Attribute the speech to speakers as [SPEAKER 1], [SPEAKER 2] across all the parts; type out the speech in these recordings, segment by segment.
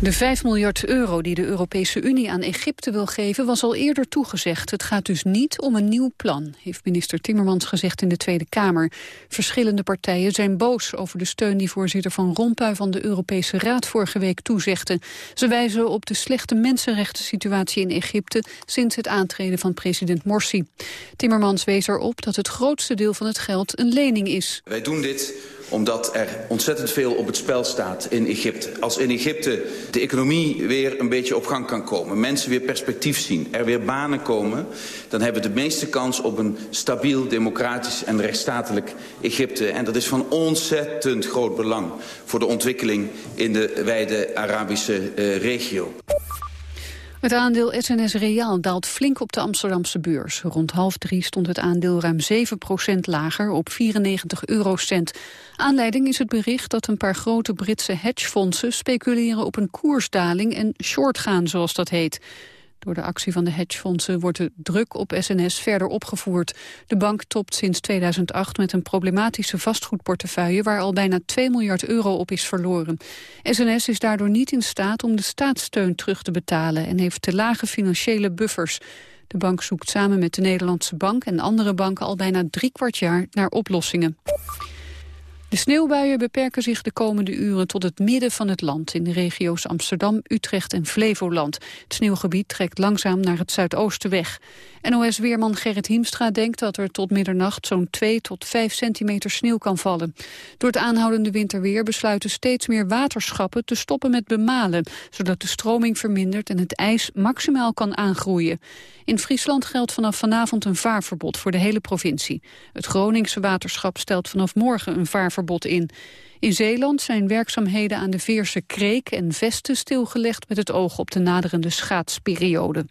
[SPEAKER 1] De 5 miljard euro die de Europese Unie aan Egypte wil geven... was al eerder toegezegd. Het gaat dus niet om een nieuw plan, heeft minister Timmermans gezegd in de Tweede Kamer. Verschillende partijen zijn boos over de steun die voorzitter Van Rompuy... van de Europese Raad vorige week toezegde. Ze wijzen op de slechte mensenrechten situatie in Egypte... sinds het aantreden van president Morsi. Timmermans wees erop dat het grootste deel van het geld een lening is.
[SPEAKER 2] Wij doen dit omdat er ontzettend veel op het spel staat in Egypte. Als in Egypte de economie weer een beetje op gang kan komen... mensen weer perspectief zien, er weer banen komen... dan hebben we de meeste kans op een stabiel, democratisch en rechtsstatelijk Egypte. En dat is van ontzettend groot belang voor de ontwikkeling in de wijde Arabische uh, regio.
[SPEAKER 1] Het aandeel SNS Reaal daalt flink op de Amsterdamse beurs. Rond half drie stond het aandeel ruim 7% lager op 94 eurocent. Aanleiding is het bericht dat een paar grote Britse hedgefondsen speculeren op een koersdaling en short gaan, zoals dat heet. Door de actie van de hedgefondsen wordt de druk op SNS verder opgevoerd. De bank topt sinds 2008 met een problematische vastgoedportefeuille... waar al bijna 2 miljard euro op is verloren. SNS is daardoor niet in staat om de staatssteun terug te betalen... en heeft te lage financiële buffers. De bank zoekt samen met de Nederlandse Bank en andere banken... al bijna drie kwart jaar naar oplossingen. De sneeuwbuien beperken zich de komende uren tot het midden van het land... in de regio's Amsterdam, Utrecht en Flevoland. Het sneeuwgebied trekt langzaam naar het zuidoosten weg. NOS-weerman Gerrit Hiemstra denkt dat er tot middernacht... zo'n 2 tot 5 centimeter sneeuw kan vallen. Door het aanhoudende winterweer besluiten steeds meer waterschappen... te stoppen met bemalen, zodat de stroming vermindert... en het ijs maximaal kan aangroeien. In Friesland geldt vanaf vanavond een vaarverbod voor de hele provincie. Het Groningse waterschap stelt vanaf morgen een vaarverbod in. In Zeeland zijn werkzaamheden aan de Veerse Kreek en Vesten stilgelegd... met het oog op de naderende schaatsperiode.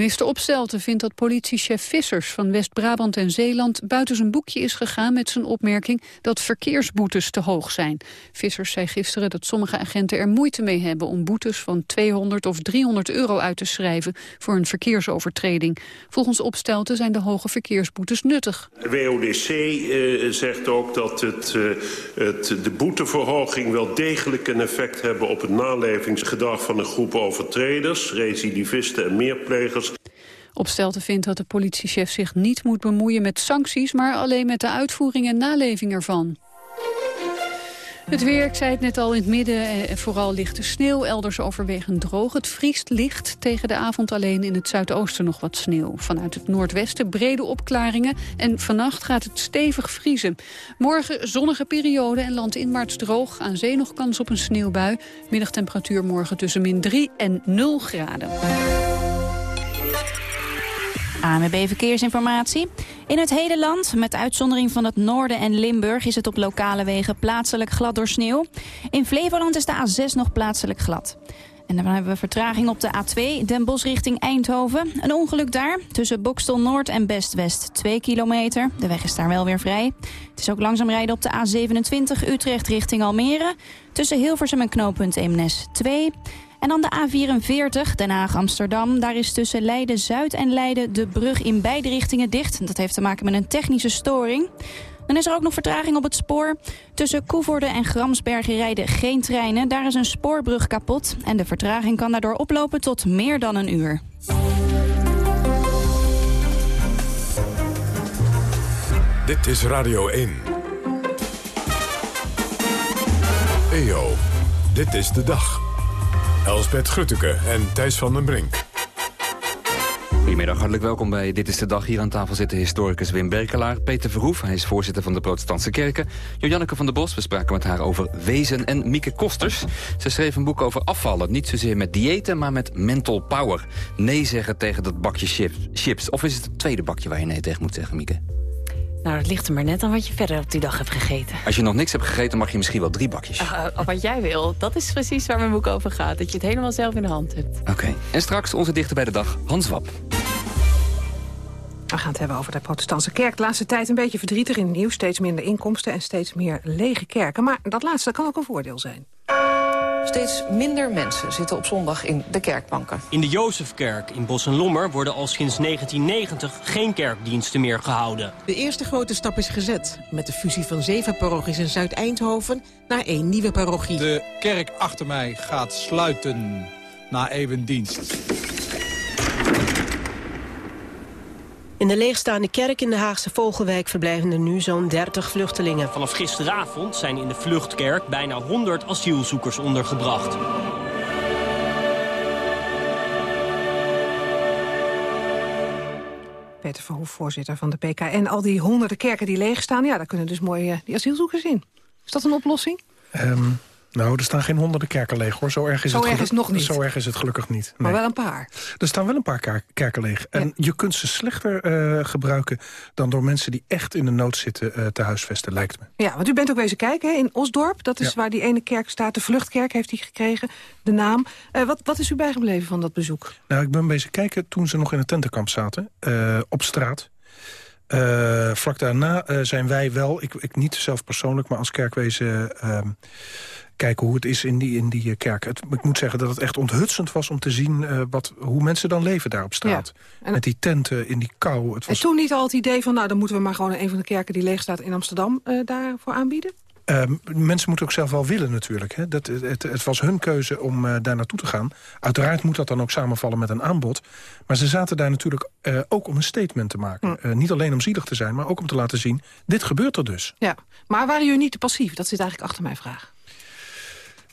[SPEAKER 1] Minister Opstelten vindt dat politiechef Vissers van West-Brabant en Zeeland buiten zijn boekje is gegaan met zijn opmerking dat verkeersboetes te hoog zijn. Vissers zei gisteren dat sommige agenten er moeite mee hebben om boetes van 200 of 300 euro uit te schrijven voor een verkeersovertreding. Volgens Opstelten zijn de hoge verkeersboetes nuttig.
[SPEAKER 3] WODC uh, zegt ook dat het, uh, het, de boeteverhoging wel degelijk een effect hebben op het nalevingsgedrag van een groep overtreders, recidivisten en meerplegers
[SPEAKER 1] Opstelten vindt dat de politiechef zich niet moet bemoeien met sancties... maar alleen met de uitvoering en naleving ervan. Het weer, ik zei het net al, in het midden eh, vooral lichte sneeuw. Elders overwegend droog. Het vriest licht tegen de avond alleen in het zuidoosten nog wat sneeuw. Vanuit het noordwesten brede opklaringen. En vannacht gaat het stevig vriezen. Morgen zonnige periode en landinwaarts droog. Aan zee nog kans op een sneeuwbui. Middagtemperatuur morgen tussen min 3 en 0 graden.
[SPEAKER 4] AMB Verkeersinformatie. In het hele land, met uitzondering van het noorden en Limburg... is het op lokale wegen plaatselijk glad door sneeuw. In Flevoland is de A6 nog plaatselijk glad. En dan hebben we vertraging op de A2, Den Bosch richting Eindhoven. Een ongeluk daar, tussen Bokstel Noord en Best-West, 2 kilometer. De weg is daar wel weer vrij. Het is ook langzaam rijden op de A27 Utrecht richting Almere. Tussen Hilversum en knooppunt Eemnes 2... En dan de A44, Den Haag-Amsterdam. Daar is tussen Leiden-Zuid en Leiden de brug in beide richtingen dicht. Dat heeft te maken met een technische storing. Dan is er ook nog vertraging op het spoor. Tussen Koevoorde en Gramsbergen rijden geen treinen. Daar is een spoorbrug kapot. En de vertraging kan daardoor oplopen tot meer dan een uur.
[SPEAKER 5] Dit is Radio 1. EO, dit is de dag. Elsbet Grutteke en Thijs van den Brink.
[SPEAKER 6] Goedemiddag, hartelijk welkom bij Dit is de Dag. Hier aan tafel zitten historicus Wim Berkelaar, Peter Verhoef, hij is voorzitter van de Protestantse Kerken, Jojanneke van der Bos, we spraken met haar over wezen en Mieke Kosters. Ze schreef een boek over afvallen, niet zozeer met diëten, maar met mental power. Nee zeggen tegen dat bakje chips. Of is het het tweede bakje waar je nee tegen moet zeggen, Mieke?
[SPEAKER 7] Nou, het ligt er maar net aan wat je verder op die dag hebt gegeten.
[SPEAKER 6] Als je nog niks hebt gegeten, mag je misschien wel drie bakjes.
[SPEAKER 7] Uh, wat jij wil. Dat is precies waar mijn boek over gaat. Dat je het helemaal zelf in de hand hebt.
[SPEAKER 6] Oké. En straks onze dichter bij de dag, Hans Wap.
[SPEAKER 8] We gaan het hebben over de protestantse kerk. De laatste tijd een beetje verdrietig in het nieuws. Steeds minder inkomsten en steeds meer lege kerken. Maar dat laatste kan ook een voordeel zijn.
[SPEAKER 9] Steeds minder mensen zitten op zondag in de kerkbanken.
[SPEAKER 10] In de Jozefkerk in Bos en Lommer worden al sinds 1990 geen kerkdiensten meer gehouden.
[SPEAKER 11] De eerste grote stap is gezet met de fusie van zeven parochies in Zuid-Eindhoven naar één nieuwe parochie.
[SPEAKER 12] De kerk achter mij gaat sluiten na eeuwendienst.
[SPEAKER 13] In de leegstaande kerk in de Haagse Vogelwijk verblijven er nu zo'n 30 vluchtelingen.
[SPEAKER 10] Vanaf gisteravond zijn in de vluchtkerk bijna 100 asielzoekers ondergebracht.
[SPEAKER 8] Peter Verhoef, voorzitter van de PKN. Al die honderden kerken die leegstaan, ja, daar kunnen dus mooi uh, die asielzoekers in. Is dat een oplossing?
[SPEAKER 14] Um, nou, er staan geen honderden kerken leeg, hoor. Zo erg is,
[SPEAKER 8] Zo
[SPEAKER 14] het,
[SPEAKER 8] erg is nog niet.
[SPEAKER 14] Zo erg is het gelukkig niet. Nee.
[SPEAKER 8] Maar wel een paar.
[SPEAKER 14] Er staan wel een paar kerken leeg. En ja. je kunt ze slechter uh, gebruiken dan door mensen die echt in de nood zitten uh, te huisvesten, lijkt me.
[SPEAKER 8] Ja, want u bent ook bezig kijken hè, in Osdorp. Dat is ja. waar die ene kerk staat. De Vluchtkerk heeft hij gekregen, de naam. Uh, wat, wat is u bijgebleven van dat bezoek?
[SPEAKER 14] Nou, ik ben bezig kijken toen ze nog in het tentenkamp zaten, op straat. Uh, vlak daarna uh, zijn wij wel, ik, ik niet zelf persoonlijk... maar als kerkwezen uh, kijken hoe het is in die, in die kerk. Het, ik moet zeggen dat het echt onthutsend was om te zien... wat, hoe mensen dan leven daar op straat. Ja. En, Met die tenten in die kou. Het was...
[SPEAKER 8] En toen niet al het idee van... nou, dan moeten we maar gewoon een van de kerken die leeg staat in Amsterdam... daarvoor aanbieden?
[SPEAKER 14] Uh, mensen moeten ook zelf wel willen natuurlijk. Hè. Dat, het, het was hun keuze om uh, daar naartoe te gaan. Uiteraard moet dat dan ook samenvallen met een aanbod. Maar ze zaten daar natuurlijk uh, ook om een statement te maken. Hm. niet alleen om zielig te zijn, maar ook om te laten zien... dit gebeurt er dus.
[SPEAKER 8] Ja, maar waren jullie niet te passief? Dat zit eigenlijk achter mijn vraag.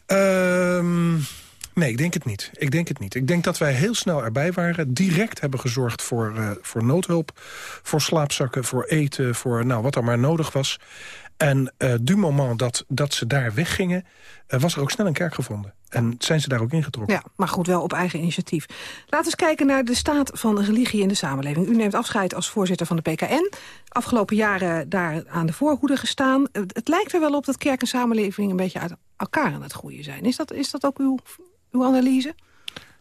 [SPEAKER 14] Um, Nee, ik denk het niet. Ik denk het niet. Ik denk dat wij heel snel erbij waren. Direct hebben gezorgd voor, voor noodhulp. Voor slaapzakken, voor eten, voor nou, wat er maar nodig was. En uh, du moment dat, dat ze daar weggingen... Uh, was er ook snel een kerk gevonden. En zijn ze daar ook ingetrokken.
[SPEAKER 8] Ja, maar goed, wel op eigen initiatief. Laten we eens kijken naar de staat van religie in de samenleving. U neemt afscheid als voorzitter van de PKN. Afgelopen jaren daar aan de voorhoede gestaan. Het lijkt er wel op dat kerk en samenleving... een beetje uit elkaar aan het groeien zijn. Is dat, is dat ook uw uw analyse?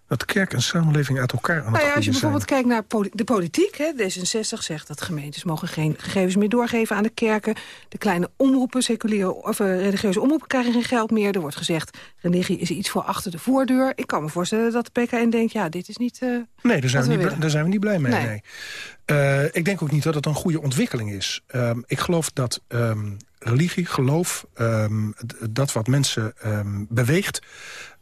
[SPEAKER 14] Dat kerk en samenleving uit elkaar aan
[SPEAKER 8] nou ja, Als je bijvoorbeeld
[SPEAKER 14] zijn.
[SPEAKER 8] kijkt naar de politiek... Hè, D66 zegt dat gemeentes mogen geen gegevens meer doorgeven aan de kerken. De kleine omroepen, seculiere of uh, religieuze omroepen krijgen geen geld meer. Er wordt gezegd, religie is iets voor achter de voordeur. Ik kan me voorstellen dat de PKN denkt, ja, dit is niet uh,
[SPEAKER 14] Nee, daar zijn, we,
[SPEAKER 8] we
[SPEAKER 14] niet, daar zijn we niet blij mee, nee. nee. Uh, ik denk ook niet dat het een goede ontwikkeling is. Um, ik geloof dat um, religie, geloof, um, dat wat mensen beweegt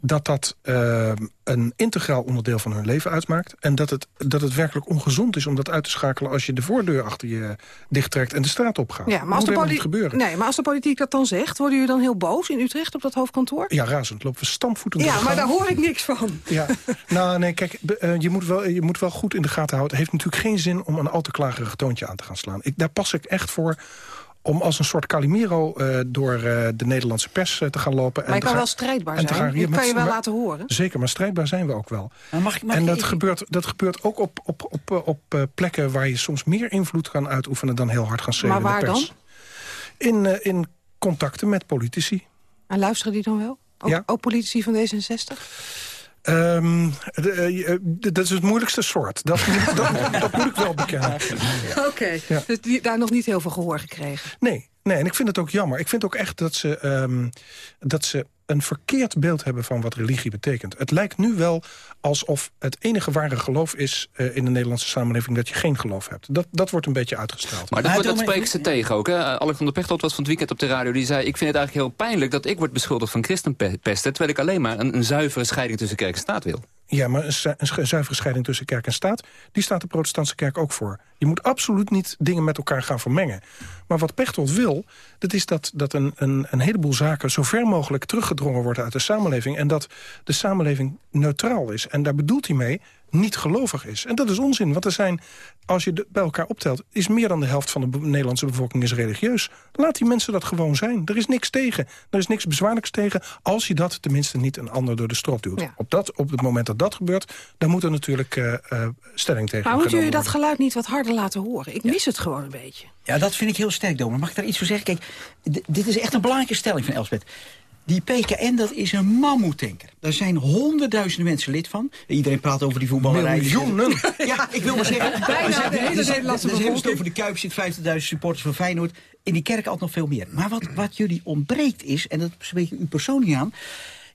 [SPEAKER 14] dat dat uh, een integraal onderdeel van hun leven uitmaakt. En dat het, dat het werkelijk ongezond is om dat uit te schakelen... als je de voordeur achter je dichttrekt en de straat opgaat.
[SPEAKER 8] Ja, maar, als de,
[SPEAKER 14] niet gebeuren?
[SPEAKER 8] Nee, maar als de politiek dat dan zegt... worden jullie dan heel boos in Utrecht op dat hoofdkantoor?
[SPEAKER 14] Ja, razend. Lopen we stampvoetend
[SPEAKER 8] Ja, maar daar hoor ik niks van.
[SPEAKER 14] Ja, nou nee, kijk, uh, je, moet wel, je moet wel goed in de gaten houden. Het heeft natuurlijk geen zin om een al te klagerig toontje aan te gaan slaan. Ik, daar pas ik echt voor om als een soort Calimero uh, door uh, de Nederlandse pers uh, te gaan lopen.
[SPEAKER 8] Maar je kan
[SPEAKER 14] gaan,
[SPEAKER 8] wel strijdbaar zijn. Gaan, dat kan je wel
[SPEAKER 14] maar,
[SPEAKER 8] laten horen.
[SPEAKER 14] Zeker, maar strijdbaar zijn we ook wel.
[SPEAKER 11] Mag ik, mag
[SPEAKER 14] en dat, gebeurt, dat gebeurt ook op, op, op, op plekken waar je soms meer invloed kan uitoefenen... dan heel hard gaan schreeuwen
[SPEAKER 8] Maar waar
[SPEAKER 14] in de pers.
[SPEAKER 8] dan?
[SPEAKER 14] In, in contacten met politici.
[SPEAKER 8] En luisteren die dan wel? Ook,
[SPEAKER 14] ja.
[SPEAKER 8] ook politici van D66?
[SPEAKER 14] Um, dat is het moeilijkste soort. Dat, dat, dat moet ik wel bekennen.
[SPEAKER 8] Oké, okay. ja. dus daar nog niet heel veel gehoor gekregen?
[SPEAKER 14] Nee, nee, en ik vind het ook jammer. Ik vind ook echt dat ze, um, dat ze een verkeerd beeld hebben van wat religie betekent. Het lijkt nu wel alsof het enige ware geloof is uh, in de Nederlandse samenleving... dat je geen geloof hebt. Dat, dat wordt een beetje uitgestraald.
[SPEAKER 6] Maar dat, dat spreken ze tegen ook. Hè? Alexander Pechtold was van het weekend op de radio. Die zei, ik vind het eigenlijk heel pijnlijk dat ik word beschuldigd van christenpesten... terwijl ik alleen maar een, een zuivere scheiding tussen kerk en staat wil.
[SPEAKER 14] Ja, maar een, zuivere scheiding tussen kerk en staat... die staat de protestantse kerk ook voor. Je moet absoluut niet dingen met elkaar gaan vermengen. Maar wat Pechtold wil, dat is dat, dat een, een, een heleboel zaken... zo ver mogelijk teruggedrongen worden uit de samenleving... en dat de samenleving neutraal is. En daar bedoelt hij mee niet gelovig is. En dat is onzin, want er zijn, als je de, bij elkaar optelt... is meer dan de helft van de Nederlandse bevolking is religieus. Laat die mensen dat gewoon zijn. Er is niks tegen. Er is niks bezwaarlijks tegen... als je dat tenminste niet een ander door de strot duwt.
[SPEAKER 8] Ja.
[SPEAKER 14] Op, dat, op het moment dat dat gebeurt... dan moet er natuurlijk uh, uh, stelling tegen
[SPEAKER 8] Maar moeten jullie dat geluid niet wat harder laten horen? Ik ja. mis het gewoon een beetje.
[SPEAKER 11] Ja, dat vind ik heel sterk, Domer. Mag ik daar iets voor zeggen? Kijk, dit is echt een belangrijke stelling van Elspeth. Die PKN, dat is een mammoetanker. Daar zijn honderdduizenden mensen lid van. Iedereen praat over die voetballerij.
[SPEAKER 14] Miljoenen!
[SPEAKER 11] Ja, ik wil maar zeggen...
[SPEAKER 8] Bijna de hele Nederlandse
[SPEAKER 11] bevolking. hebben het over de Kuip, zit 50.000 supporters van Feyenoord. In die kerk altijd nog veel meer. Maar wat, wat jullie ontbreekt is, en dat spreek ik u persoonlijk aan...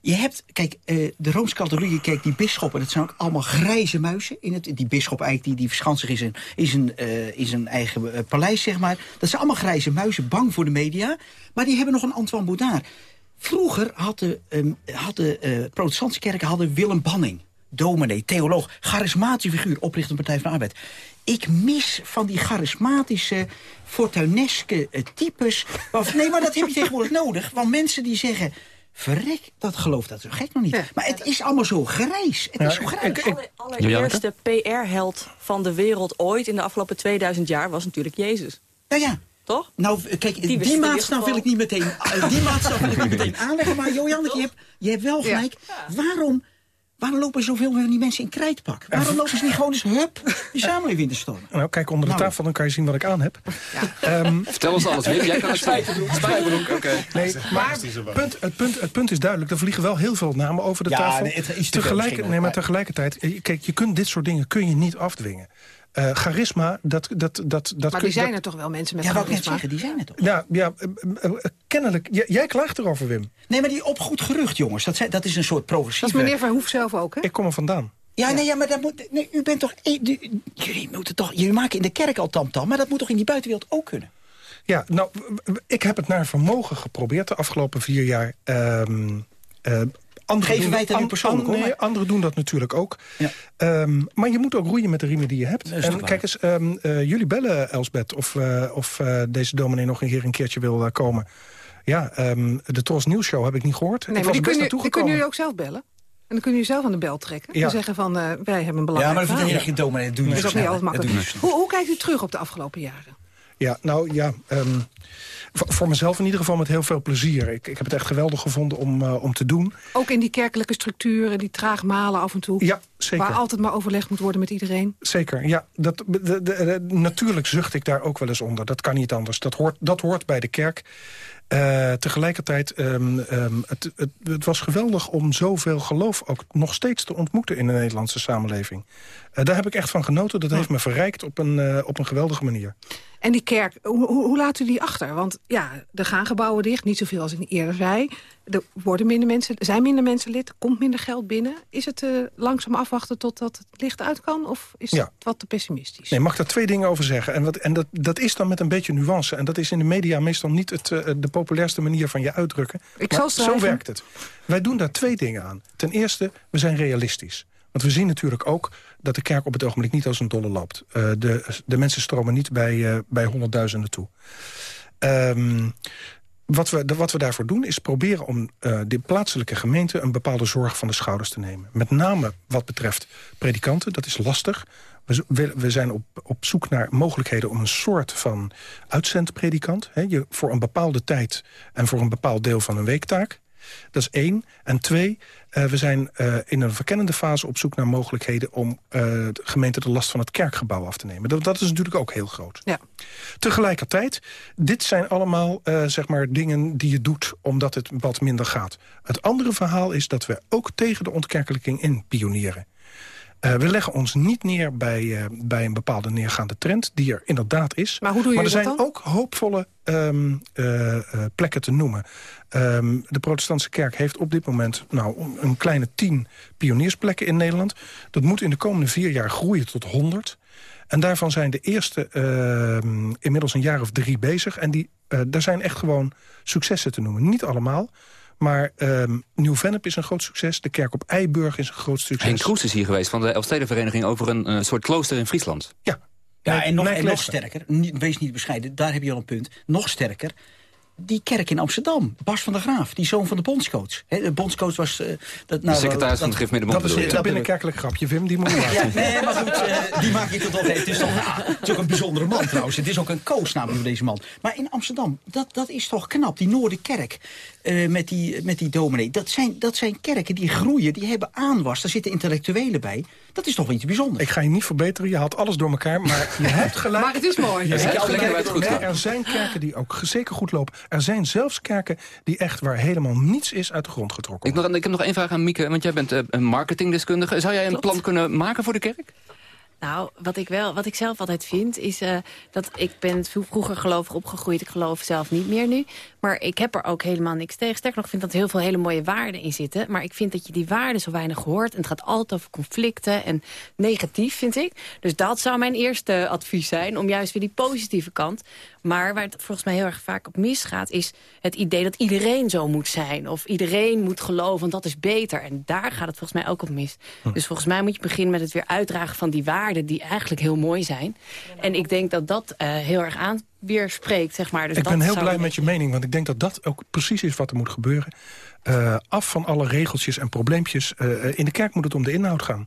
[SPEAKER 11] Je hebt, kijk, uh, de Rooms-Katholieke kerk, die bisschoppen... dat zijn ook allemaal grijze muizen. In het, die bisschop eigenlijk, die, die verschanst zich in zijn, uh, in zijn eigen uh, paleis, zeg maar. Dat zijn allemaal grijze muizen, bang voor de media. Maar die hebben nog een Antoine Boudard. Vroeger had de, um, had de protestantse kerken hadden Willem Banning dominee, theoloog, charismatische figuur, oprichter van de Partij van de Arbeid. Ik mis van die charismatische, fortuineske uh, types. Of, nee, maar dat heb je tegenwoordig nodig. Want mensen die zeggen... Verrek, dat gelooft dat zo gek nog niet. Ja. Maar het is allemaal zo grijs. Het ja, is zo grijs.
[SPEAKER 7] De allereerste PR-held van de wereld ooit in de afgelopen 2000 jaar was natuurlijk Jezus.
[SPEAKER 11] Nou ja,
[SPEAKER 7] toch?
[SPEAKER 11] Nou, kijk, die, die maatstaf wil ik niet meteen, die maatstaf wil ik niet meteen aanleggen. Maar Johan, je hebt, je hebt wel gelijk. Ja. Waarom Waarom lopen zoveel van die mensen in krijtpak? Waarom lopen ze niet gewoon eens, hup, die samenleving in de storm?
[SPEAKER 14] Nou, kijk onder de nou. tafel, dan kan je zien wat ik aan heb.
[SPEAKER 6] Ja. Um, Vertel ons alles, Wim. Jij kan het
[SPEAKER 14] spijkerbroek. oké. Nee, maar punt, het, punt, het punt is duidelijk. Er vliegen wel heel veel namen over de
[SPEAKER 11] ja,
[SPEAKER 14] tafel.
[SPEAKER 11] Nee, het is
[SPEAKER 14] Tegelijk, nee, maar tegelijkertijd, eh, kijk, je kunt dit soort dingen kun je niet afdwingen. Uh, charisma, dat... dat, dat, dat
[SPEAKER 8] maar die zijn er toch wel, mensen met
[SPEAKER 11] ja,
[SPEAKER 8] charisma?
[SPEAKER 11] Ja, zeggen, die zijn er toch?
[SPEAKER 14] Ja, ja uh, kennelijk. jij klaagt erover, Wim.
[SPEAKER 11] Nee, maar die op goed gerucht, jongens. Dat, dat is een soort progressieve...
[SPEAKER 8] Dat is meneer Verhoef zelf ook, hè?
[SPEAKER 14] Ik kom er vandaan.
[SPEAKER 11] Ja, ja, nee, ja maar dat moet, nee, u bent toch... Jullie, moeten toch... Jullie maken in de kerk al tamtam, maar dat moet toch in die buitenwereld ook kunnen?
[SPEAKER 14] Ja, nou, ik heb het naar vermogen geprobeerd de afgelopen vier jaar... Um, uh,
[SPEAKER 11] Anderen Geven wij het aan persoonlijk,
[SPEAKER 14] an, Nee, anderen doen dat natuurlijk ook. Ja. Um, maar je moet ook roeien met de riemen die je hebt. En kijk eens, um, uh, jullie bellen, Elsbeth, of, uh, of uh, deze dominee nog een keer een keertje wil komen. Ja, um, de Tros Nieuws Show heb ik niet gehoord.
[SPEAKER 8] Nee, maar die kunnen, die kunnen jullie ook zelf bellen. En dan kunnen jullie zelf aan de bel trekken. Ja. En zeggen van, wij hebben een belangrijk
[SPEAKER 11] Ja, maar dat vind je geen dominee. Doen
[SPEAKER 8] dat is ook niet altijd makkelijk. Hoe, hoe kijkt u terug op de afgelopen jaren?
[SPEAKER 14] Ja, nou ja... Um, voor mezelf in ieder geval met heel veel plezier. Ik, ik heb het echt geweldig gevonden om, uh, om te doen.
[SPEAKER 8] Ook in die kerkelijke structuren, die traag malen af en toe.
[SPEAKER 14] Ja, zeker.
[SPEAKER 8] Waar altijd maar overlegd moet worden met iedereen.
[SPEAKER 14] Zeker, ja. Dat, de, de, de, natuurlijk zucht ik daar ook wel eens onder. Dat kan niet anders. Dat hoort, dat hoort bij de kerk. Uh, tegelijkertijd, um, um, het, het, het, was geweldig om zoveel geloof ook nog steeds te ontmoeten in de Nederlandse samenleving. Uh, daar heb ik echt van genoten. Dat heeft me verrijkt op een, uh, op een geweldige manier.
[SPEAKER 8] En die kerk, hoe, hoe laat u die achter? Want ja, er gaan gebouwen dicht, niet zoveel als ik eerder zei. Er worden minder mensen, zijn minder mensen lid, komt minder geld binnen. Is het uh, langzaam afwachten totdat het licht uit kan? Of is ja. het wat te pessimistisch?
[SPEAKER 14] Nee, mag daar twee dingen over zeggen. En, wat, en dat, dat is dan met een beetje nuance. En dat is in de media meestal niet het, uh, de populairste manier van je uitdrukken.
[SPEAKER 8] Ik zal
[SPEAKER 14] zo werkt het. Wij doen daar twee dingen aan. Ten eerste, we zijn realistisch. Want we zien natuurlijk ook dat de kerk op het ogenblik niet als een dolle loopt. Uh, de, de mensen stromen niet bij, uh, bij honderdduizenden toe. Um, wat we, wat we daarvoor doen is proberen om uh, de plaatselijke gemeente... een bepaalde zorg van de schouders te nemen. Met name wat betreft predikanten, dat is lastig. We, we zijn op, op zoek naar mogelijkheden om een soort van uitzendpredikant... Je, voor een bepaalde tijd en voor een bepaald deel van een weektaak... Dat is één. En twee, uh, we zijn uh, in een verkennende fase op zoek naar mogelijkheden... om uh, de gemeente de last van het kerkgebouw af te nemen. Dat, dat is natuurlijk ook heel groot.
[SPEAKER 8] Ja.
[SPEAKER 14] Tegelijkertijd, dit zijn allemaal zeg maar dingen die je doet... omdat het wat minder gaat. Het andere verhaal is dat we ook tegen de ontkerkelijking in pionieren. Uh, we leggen ons niet neer bij, uh, bij een bepaalde neergaande trend... die er inderdaad is.
[SPEAKER 8] Maar, hoe doe je
[SPEAKER 14] maar er zijn
[SPEAKER 8] dan?
[SPEAKER 14] ook hoopvolle um, uh, plekken te noemen. Um, de protestantse kerk heeft op dit moment nou, een kleine tien pioniersplekken in Nederland. Dat moet in de komende vier jaar groeien tot 100. En daarvan zijn de eerste uh, inmiddels een jaar of drie bezig. En die, daar zijn echt gewoon successen te noemen. Niet allemaal, maar um, Nieuw-Vennep is een groot succes. De kerk op Eiburg is een groot succes.
[SPEAKER 6] Henk Kroes is hier geweest van de Elfstedenvereniging... over een uh, soort klooster in Friesland.
[SPEAKER 14] Ja,
[SPEAKER 11] ja, en nog, en nog sterker, wees niet bescheiden, daar heb je al een punt. Nog sterker, die kerk in Amsterdam. Bas van der Graaf, die zoon van de bondscoach. He, de bondscoach was... Uh,
[SPEAKER 6] dat, nou, de secretaris van het Gif Middenbond.
[SPEAKER 14] Dat is een binnenkerkelijk grapje, Wim. Die moet
[SPEAKER 11] ja, nee, maar goed, uh, die maak ik tot op. Het is, toch, ah, het is ook een bijzondere man trouwens. Het is ook een koosnaam voor deze man. Maar in Amsterdam, dat, dat is toch knap. Die Noorderkerk uh, met, die, met die dominee. Dat zijn, dat zijn kerken die groeien, die hebben aanwas. Daar zitten intellectuelen bij. Dat is toch wel iets bijzonders.
[SPEAKER 14] Ik ga je niet verbeteren, je haalt alles door elkaar. Maar je hebt gelijk.
[SPEAKER 8] Maar het is mooi.
[SPEAKER 14] Je hebt gelijk. Goed er zijn kerken die ook zeker goed lopen. Er zijn zelfs kerken die echt waar helemaal niets is uit de grond getrokken
[SPEAKER 6] ik, nog, ik heb nog één vraag aan Mieke, want jij bent uh, een marketingdeskundige. Zou jij een Klopt. plan kunnen maken voor de kerk?
[SPEAKER 15] Nou, wat ik, wel, wat ik zelf altijd vind, is uh, dat ik ben vroeger gelovig opgegroeid. Ik geloof zelf niet meer nu. Maar ik heb er ook helemaal niks tegen. Sterker nog, ik vind dat er heel veel hele mooie waarden in zitten. Maar ik vind dat je die waarden zo weinig hoort. En het gaat altijd over conflicten en negatief, vind ik. Dus dat zou mijn eerste advies zijn, om juist weer die positieve kant. Maar waar het volgens mij heel erg vaak op misgaat... is het idee dat iedereen zo moet zijn. Of iedereen moet geloven, want dat is beter. En daar gaat het volgens mij ook op mis. Hm. Dus volgens mij moet je beginnen met het weer uitdragen van die waarden... die eigenlijk heel mooi zijn. En ik denk dat dat uh, heel erg aan weerspreekt, zeg maar. Dus
[SPEAKER 14] ik ben heel blij met je mening, want ik denk dat dat ook precies is wat er moet gebeuren. Uh, af van alle regeltjes en probleempjes. Uh, in de kerk moet het om de inhoud gaan.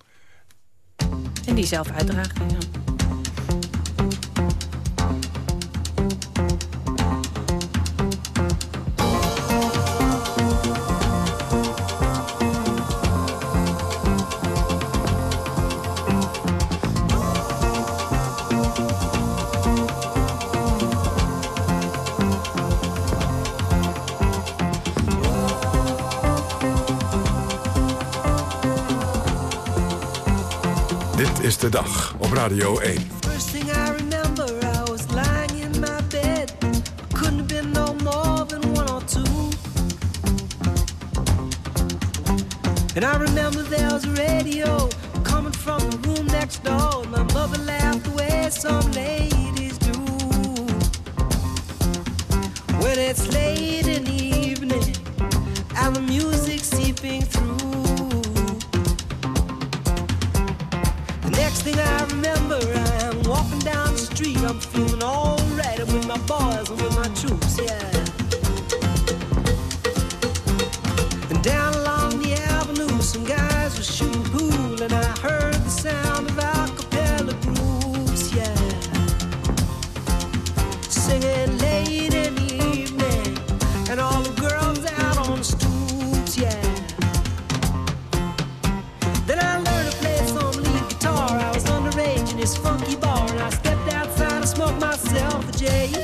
[SPEAKER 15] En die zelf uitdragen, ja.
[SPEAKER 5] Is de dag op Radio 1.
[SPEAKER 16] First thing I remember, I was lying in my bed. Couldn't been no than one or two. And I remember there was a radio coming from the room next door. My mother laughed the some ladies do. When it's late in the evening and the music seeping through. Thing I remember, I'm walking down the street. I'm feeling alright with my boys and with my troops, yeah. Yeah.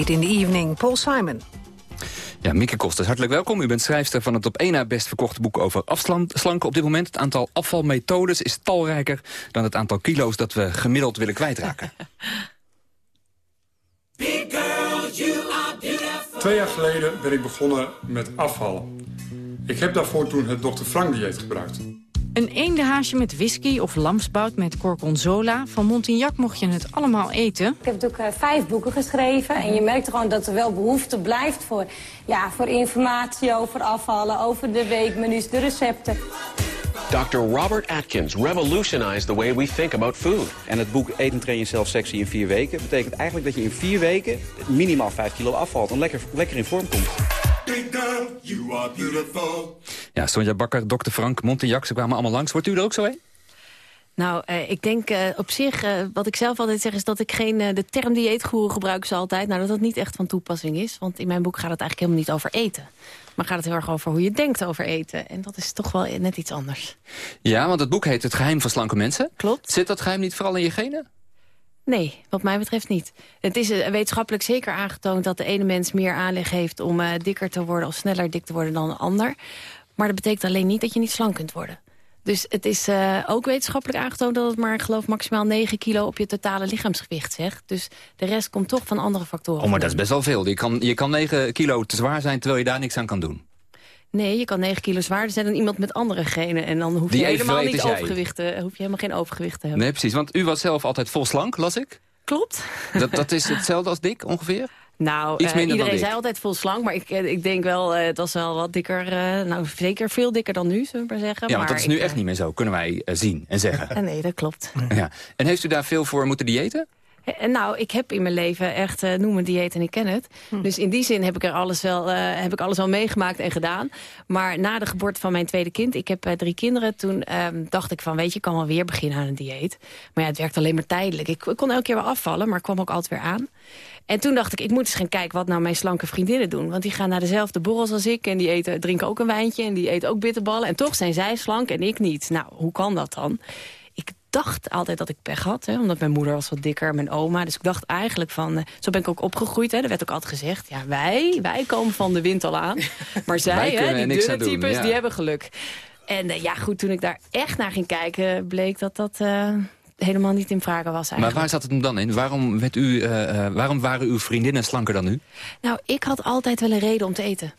[SPEAKER 16] Late in the evening,
[SPEAKER 8] Paul Simon.
[SPEAKER 6] Ja, Mieke Kosters, hartelijk welkom. U bent schrijfster van het op één na best verkochte boek over afslanken op dit moment. Het aantal afvalmethodes is talrijker dan het aantal kilo's dat we gemiddeld willen kwijtraken.
[SPEAKER 17] Twee jaar geleden ben ik begonnen met afvallen. Ik heb daarvoor toen het Dr. Frank dieet gebruikt. Een eendenhaasje met whisky of lamsbout met gorgonzola. Van Montignac mocht je het allemaal eten.
[SPEAKER 18] Ik heb natuurlijk eh, vijf boeken geschreven. En je merkt gewoon dat er wel behoefte blijft voor, ja, voor informatie over afvallen, over de weekmenu's, de recepten.
[SPEAKER 19] Dr. Robert Atkins revolutionized the way we think about food.
[SPEAKER 20] En het boek Eten, Train Jezelf Sexy in vier weken... betekent eigenlijk dat je in vier weken minimaal 5 kilo afvalt... en lekker, lekker in vorm komt.
[SPEAKER 6] Ja, Sonja Bakker, dokter Frank, Montignac, ze kwamen allemaal langs. Wordt u er ook zo heen?
[SPEAKER 15] Nou, eh, ik denk eh, op zich, eh, wat ik zelf altijd zeg... is dat ik geen, eh, de term dieetgoeroe gebruik ze altijd. Nou, dat dat niet echt van toepassing is. Want in mijn boek gaat het eigenlijk helemaal niet over eten. Maar gaat het heel erg over hoe je denkt over eten. En dat is toch wel net iets anders.
[SPEAKER 6] Ja, want het boek heet Het Geheim van Slanke Mensen.
[SPEAKER 15] Klopt.
[SPEAKER 6] Zit dat geheim niet vooral in je genen?
[SPEAKER 15] Nee, wat mij betreft niet. Het is eh, wetenschappelijk zeker aangetoond dat de ene mens meer aanleg heeft... om eh, dikker te worden of sneller dik te worden dan een ander. Maar dat betekent alleen niet dat je niet slank kunt worden. Dus het is eh, ook wetenschappelijk aangetoond dat het maar, geloof, maximaal 9 kilo op je totale lichaamsgewicht zegt. Dus de rest komt toch van andere factoren.
[SPEAKER 6] Oh, maar dat is best wel veel. Je kan, je kan 9 kilo te zwaar zijn terwijl je daar niks aan kan doen.
[SPEAKER 15] Nee, je kan 9 kilo zwaarder zijn dan iemand met andere genen. En dan hoef
[SPEAKER 6] Die
[SPEAKER 15] je helemaal niet overgewicht te, hoef je helemaal geen overgewicht te hebben.
[SPEAKER 6] Nee, precies. Want u was zelf altijd vol slank, las ik.
[SPEAKER 15] Klopt.
[SPEAKER 6] Dat, dat is hetzelfde als dik, ongeveer?
[SPEAKER 15] Nou, eh, iedereen zei altijd vol slank, maar ik, eh, ik denk wel, eh, het was wel wat dikker. eh, nou, zeker veel dikker dan nu, zullen we maar zeggen.
[SPEAKER 6] Ja, want
[SPEAKER 15] maar
[SPEAKER 6] dat is nu
[SPEAKER 15] ik,
[SPEAKER 6] echt niet meer zo, kunnen wij eh, zien en zeggen.
[SPEAKER 15] eh, nee, dat klopt.
[SPEAKER 6] ja. En heeft u daar veel voor moeten diëten?
[SPEAKER 15] Eh, Nou, ik heb in mijn leven echt, eh noem een dieet en ik ken het.
[SPEAKER 6] Hm.
[SPEAKER 15] Dus in die zin heb ik er alles wel, eh, heb ik alles wel meegemaakt en gedaan. Maar na de geboorte van mijn tweede kind, ik heb drie kinderen... toen ehm, dacht ik van, weet je, ik kan wel weer beginnen aan een dieet. Maar ja, het werkt alleen maar tijdelijk. Ik, ik kon elke keer wel afvallen, maar kwam ook altijd weer aan. En toen dacht ik, ik moet eens gaan kijken wat nou mijn slanke vriendinnen doen. Want die gaan naar dezelfde borrels als ik. En die eten, drinken ook een wijntje en die eten ook bitterballen. En toch zijn zij slank en ik niet. Nou, hoe kan dat dan? Ik dacht altijd dat ik pech had, hè, omdat mijn moeder was wat dikker, mijn oma. Dus ik dacht eigenlijk van, eh, zo ben ik ook opgegroeid. Hè. Er werd ook altijd gezegd, ja, wij, wij komen van de wind al aan. Maar zij, hè, die
[SPEAKER 6] niks
[SPEAKER 15] dunne
[SPEAKER 6] doen,
[SPEAKER 15] types,
[SPEAKER 6] ja.
[SPEAKER 15] die hebben geluk. En eh, ja, goed, toen ik daar echt naar ging kijken, bleek dat dat eh, helemaal niet in vragen was eigenlijk.
[SPEAKER 6] Maar waar zat het hem dan in? Waarom, werd u, waarom waren uw vriendinnen slanker dan u?
[SPEAKER 15] Nou, ik had altijd wel een reden om te eten.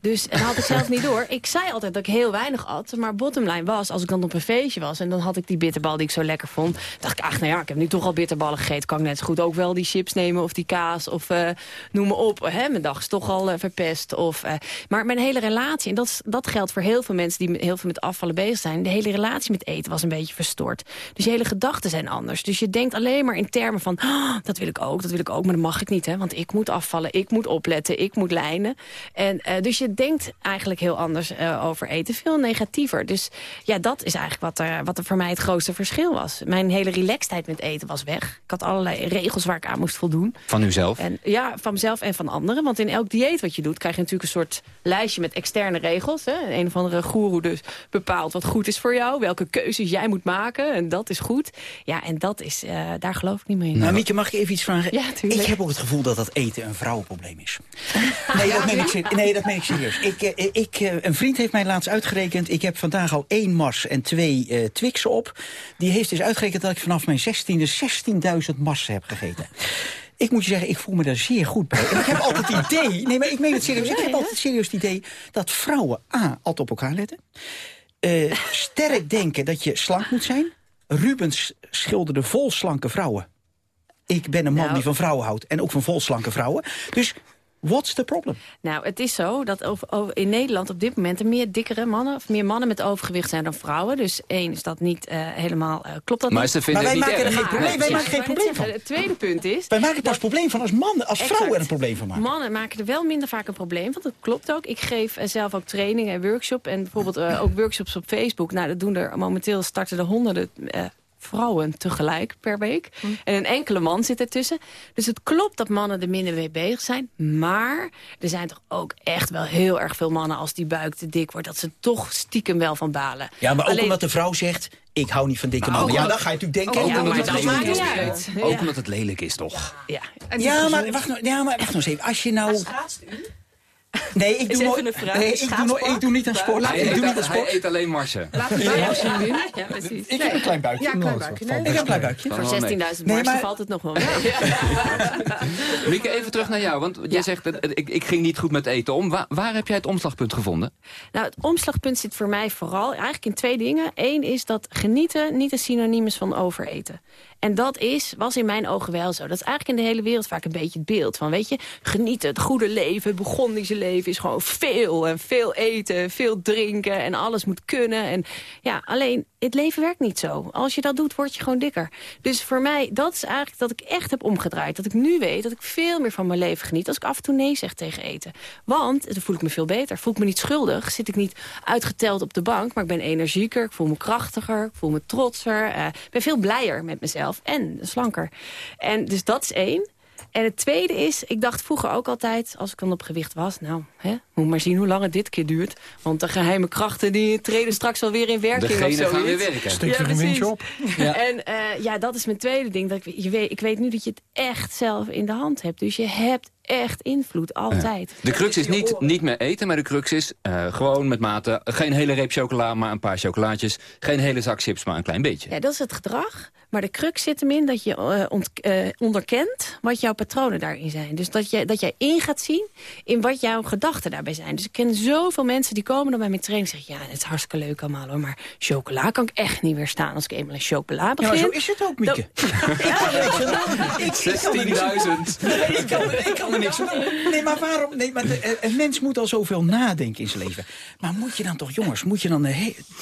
[SPEAKER 15] Dus en dat had ik zelf niet door. Ik zei altijd dat ik heel weinig at. Maar bottomline was, als ik dan op een feestje was... en dan had ik die bitterbal die ik zo lekker vond... dacht ik, ach, nou ja, ik heb nu toch al bitterballen gegeten. Kan ik net zo goed ook wel die chips nemen of die kaas of eh, noem maar op. Hè, mijn dag is toch al eh, verpest. Of, eh, maar mijn hele relatie, en dat, dat geldt voor heel veel mensen... die heel veel met afvallen bezig zijn... de hele relatie met eten was een beetje verstoord. Dus je hele gedachten zijn anders. Dus je denkt alleen maar in termen van... "Ah, dat wil ik ook, dat wil ik ook, maar dat mag ik niet. Hè, want ik moet afvallen, ik moet opletten, ik moet lijnen. En, dus je denkt eigenlijk heel anders eh, over eten. Veel negatiever. Dus ja, dat is eigenlijk wat er, wat er voor mij het grootste verschil was. Mijn hele relaxedheid met eten was weg. Ik had allerlei regels waar ik aan moest voldoen.
[SPEAKER 6] Van uzelf?
[SPEAKER 15] En, ja, van mezelf en van anderen. Want in elk dieet wat je doet, krijg je natuurlijk een soort lijstje met externe regels. Hè. Een of andere goeroe dus bepaalt wat goed is voor jou. Welke keuzes jij moet maken. En dat is goed. Ja, en dat is, eh, daar geloof ik niet meer in.
[SPEAKER 11] Nou, Mieke, mag ik even iets vragen?
[SPEAKER 15] Ja, tuurlijk.
[SPEAKER 11] Ik heb ook het gevoel dat dat eten een vrouwenprobleem is. Nee, dat meen ik, ser- nee, dat meen ik serieus. Ik, eh, ik, eh, een vriend heeft mij laatst uitgerekend... ik heb vandaag al één Mars en twee eh Twixen op. Die heeft dus uitgerekend dat ik vanaf mijn 16e 16.000 Marsen heb gegeten. Ik moet je zeggen, ik voel me daar zeer goed bij. En ik heb altijd het idee... Nee, maar ik meen het serieus. Ik heb altijd serieus het idee dat vrouwen A, altijd op elkaar letten. eh, sterk denken dat je slank moet zijn. Rubens schilderde vol slanke vrouwen. Ik ben een man
[SPEAKER 15] Nou.
[SPEAKER 11] die van vrouwen houdt. En ook van vol slanke vrouwen. Dus what's the problem?
[SPEAKER 15] Nou, het is zo dat over, over- in Nederland op dit moment er meer dikkere mannen... of meer mannen met overgewicht zijn dan vrouwen. Dus één is dat niet eh, helemaal... eh, klopt dat
[SPEAKER 6] Maar
[SPEAKER 15] niet?
[SPEAKER 6] ze vinden
[SPEAKER 11] Maar wij maken er geen probleem, wij maken geen probleem van.
[SPEAKER 15] Het tweede punt is...
[SPEAKER 11] Wij maken pas probleem van als man, als vrouwen er een probleem van maken.
[SPEAKER 15] Mannen maken er wel minder vaak een probleem van. Dat klopt ook. Ik geef eh, zelf ook trainingen en workshops. En bijvoorbeeld eh, ook workshops op Facebook. Nou, dat doen er momenteel starten er honderden eh, vrouwen tegelijk per week. En een enkele man zit ertussen. Dus het klopt dat mannen er minder mee bezig zijn. Maar er zijn toch ook echt wel heel erg veel mannen... als die buik te dik wordt, dat ze toch stiekem wel van balen.
[SPEAKER 11] Ja, maar ook
[SPEAKER 15] Alleen-
[SPEAKER 11] omdat de vrouw zegt... ik hou niet van dikke mannen. Ja, dan ga je natuurlijk denken...
[SPEAKER 15] Ja,
[SPEAKER 11] oh, is
[SPEAKER 15] uit.
[SPEAKER 6] Ook
[SPEAKER 15] Ja.
[SPEAKER 6] omdat het lelijk is, toch?
[SPEAKER 15] Ja.
[SPEAKER 11] Ja, maar wacht nou, ja, maar wacht nou eens even. Als je nou... Nee, ik doe, nooit, nee, ik, doe ik doe niet aan sport.
[SPEAKER 6] Hij,
[SPEAKER 11] ik
[SPEAKER 6] eet,
[SPEAKER 11] doe niet aan
[SPEAKER 6] hij
[SPEAKER 11] sport.
[SPEAKER 6] eet alleen marsen.
[SPEAKER 8] Laat het Wim.
[SPEAKER 7] Ja, precies.
[SPEAKER 11] Ik heb een klein buikje.
[SPEAKER 8] Ja, klein buikje. Nee,
[SPEAKER 11] Ik heb een klein buikje.
[SPEAKER 7] Voor
[SPEAKER 6] wel
[SPEAKER 7] 16.000
[SPEAKER 6] mee.
[SPEAKER 7] mars
[SPEAKER 11] Nee, maar-
[SPEAKER 7] valt het nog wel mee.
[SPEAKER 6] Mieke, even terug naar jou. Want jij zegt, ik, ik ging niet goed met eten om. Waar, waar heb jij het omslagpunt gevonden?
[SPEAKER 15] Nou, het omslagpunt zit voor mij vooral eigenlijk in twee dingen. Eén is dat genieten niet een synoniem is van overeten. En dat is, was in mijn ogen wel zo. Dat is eigenlijk in de hele wereld vaak een beetje het beeld van, weet je, genieten, het goede leven, het begonische leven is gewoon veel en veel eten, veel drinken en alles moet kunnen. En ja, alleen het leven werkt niet zo. Als je dat doet, word je gewoon dikker. Dus voor mij, dat is eigenlijk dat ik echt heb omgedraaid. Dat ik nu weet dat ik veel meer van mijn leven geniet als ik af en toe nee zeg tegen eten. Want dan voel ik me veel beter. Voel ik me niet schuldig. Zit ik niet uitgeteld op de bank, maar ik ben energieker. Ik voel me krachtiger. Ik voel me trotser. eh, Ik ben veel blijer met mezelf en slanker. En dus dat is één. En het tweede is, ik dacht vroeger ook altijd, als ik dan op gewicht was... nou, hè, moet maar zien hoe lang het dit keer duurt. Want de geheime krachten die treden straks wel weer in werking
[SPEAKER 6] Degene
[SPEAKER 15] of zoiets.
[SPEAKER 6] gaan weer werken.
[SPEAKER 14] Steek er een
[SPEAKER 15] precies.
[SPEAKER 14] windje op.
[SPEAKER 6] Ja.
[SPEAKER 15] En eh, ja, dat is mijn tweede ding. Dat ik, je weet, ik weet nu dat je het echt zelf in de hand hebt. Dus je hebt echt invloed, altijd.
[SPEAKER 6] De crux is niet, niet meer eten, maar de crux is eh, gewoon met mate... geen hele reep chocola, maar een paar chocolaatjes. Geen hele zak chips, maar een klein beetje.
[SPEAKER 15] Ja, dat is het gedrag. Maar de crux zit hem in dat je eh, ont- eh, onderkent wat jouw patronen daarin zijn. Dus dat, je, dat jij in gaat zien in wat jouw gedachten daarbij zijn. Dus ik ken zoveel mensen die komen dan bij mijn training en zeggen... ja, het is hartstikke leuk allemaal hoor, maar chocola kan ik echt niet weerstaan. Als ik eenmaal een chocola
[SPEAKER 11] Ja,
[SPEAKER 15] begin...
[SPEAKER 11] maar zo is het ook, Mieke. Ik- ik kan er niks aan doen.
[SPEAKER 6] 16.000.
[SPEAKER 11] Nee, ik kan, er- ik kan er niks aan doen. Nee, maar waarom? Nee, maar de- eh, een mens moet al zoveel nadenken in zijn leven. Maar moet je dan toch, jongens, moet je dan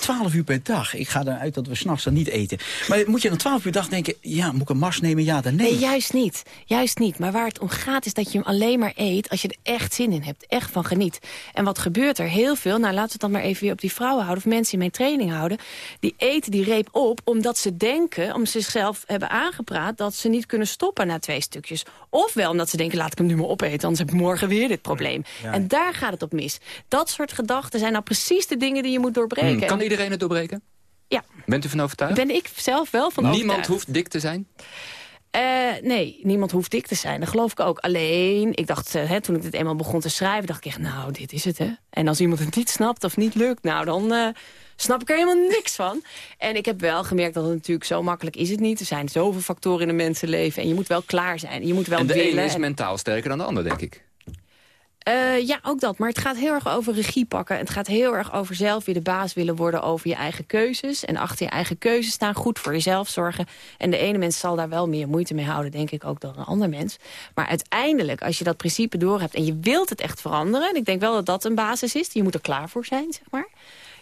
[SPEAKER 11] 12 uur per dag... Ik ga eruit dat we s'nachts dan niet eten. Maar moet je dan 12 uur per dag denken... Ja, moet ik een mars nemen, ja dan nee?
[SPEAKER 15] Nee, juist niet. Juist niet. Maar waar het om gaat is dat je hem alleen maar eet... als je er echt zin in hebt, echt van geniet. En wat gebeurt er? Heel veel, nou laten we het dan maar even weer op die vrouwen houden... of mensen in mijn training houden... die eten die reep op omdat ze denken, om zichzelf hebben aangepraat... dat ze niet kunnen stoppen na twee stukjes. Ofwel omdat ze denken, laat ik hem nu maar opeten... anders heb ik morgen weer dit probleem.
[SPEAKER 6] Ja.
[SPEAKER 15] En daar gaat het op mis. Dat soort gedachten zijn nou precies de dingen die je moet doorbreken.
[SPEAKER 6] Hmm, kan iedereen het doorbreken?
[SPEAKER 15] Ja.
[SPEAKER 6] Bent u van overtuigd?
[SPEAKER 15] Ben ik zelf wel van
[SPEAKER 6] Niemand
[SPEAKER 15] overtuigd.
[SPEAKER 6] hoeft dik te zijn?
[SPEAKER 15] Eh, nee, niemand hoeft dik te zijn. Dat geloof ik ook. Alleen, ik dacht, eh, hè, toen ik dit eenmaal begon te schrijven... dacht ik echt, nou, dit is het, hè. En als iemand het niet snapt of niet lukt... nou, dan eh, snap ik er helemaal niks van. En ik heb wel gemerkt dat het natuurlijk zo makkelijk is het niet. Er zijn zoveel factoren in een mensenleven. En je moet wel klaar zijn. Je moet wel
[SPEAKER 6] En de
[SPEAKER 15] willen.
[SPEAKER 6] ene is
[SPEAKER 15] en-
[SPEAKER 6] mentaal sterker dan de ander, denk ik.
[SPEAKER 15] Eh, ja, ook dat. Maar het gaat heel erg over regie pakken. Het gaat heel erg over zelf weer de baas willen worden over je eigen keuzes. En achter je eigen keuzes staan, goed voor jezelf zorgen. En de ene mens zal daar wel meer moeite mee houden, denk ik, ook dan een ander mens. Maar uiteindelijk, als je dat principe doorhebt en je wilt het echt veranderen... en ik denk wel dat dat een basis is, je moet er klaar voor zijn, zeg maar...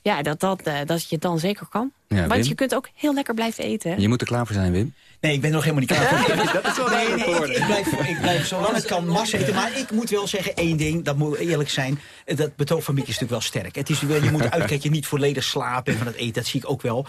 [SPEAKER 15] Ja, dat, dat, eh, dat je het dan zeker kan.
[SPEAKER 6] Ja,
[SPEAKER 15] Want
[SPEAKER 6] Wim?
[SPEAKER 15] je kunt ook heel lekker blijven eten. hè?
[SPEAKER 6] Je moet er klaar voor zijn, Wim.
[SPEAKER 11] Nee, ik ben nog helemaal niet klaar voor.
[SPEAKER 6] Dat is wel
[SPEAKER 11] nee,
[SPEAKER 6] duidelijk
[SPEAKER 11] nee, ik, blijf, ik blijf zolang het kan mars eten. Maar ik moet wel zeggen één ding, dat moet eerlijk zijn. Dat betoog van Mieke is natuurlijk wel sterk. Het is je moet uitkijken, je niet volledig slapen en van het eten. Dat zie ik ook wel.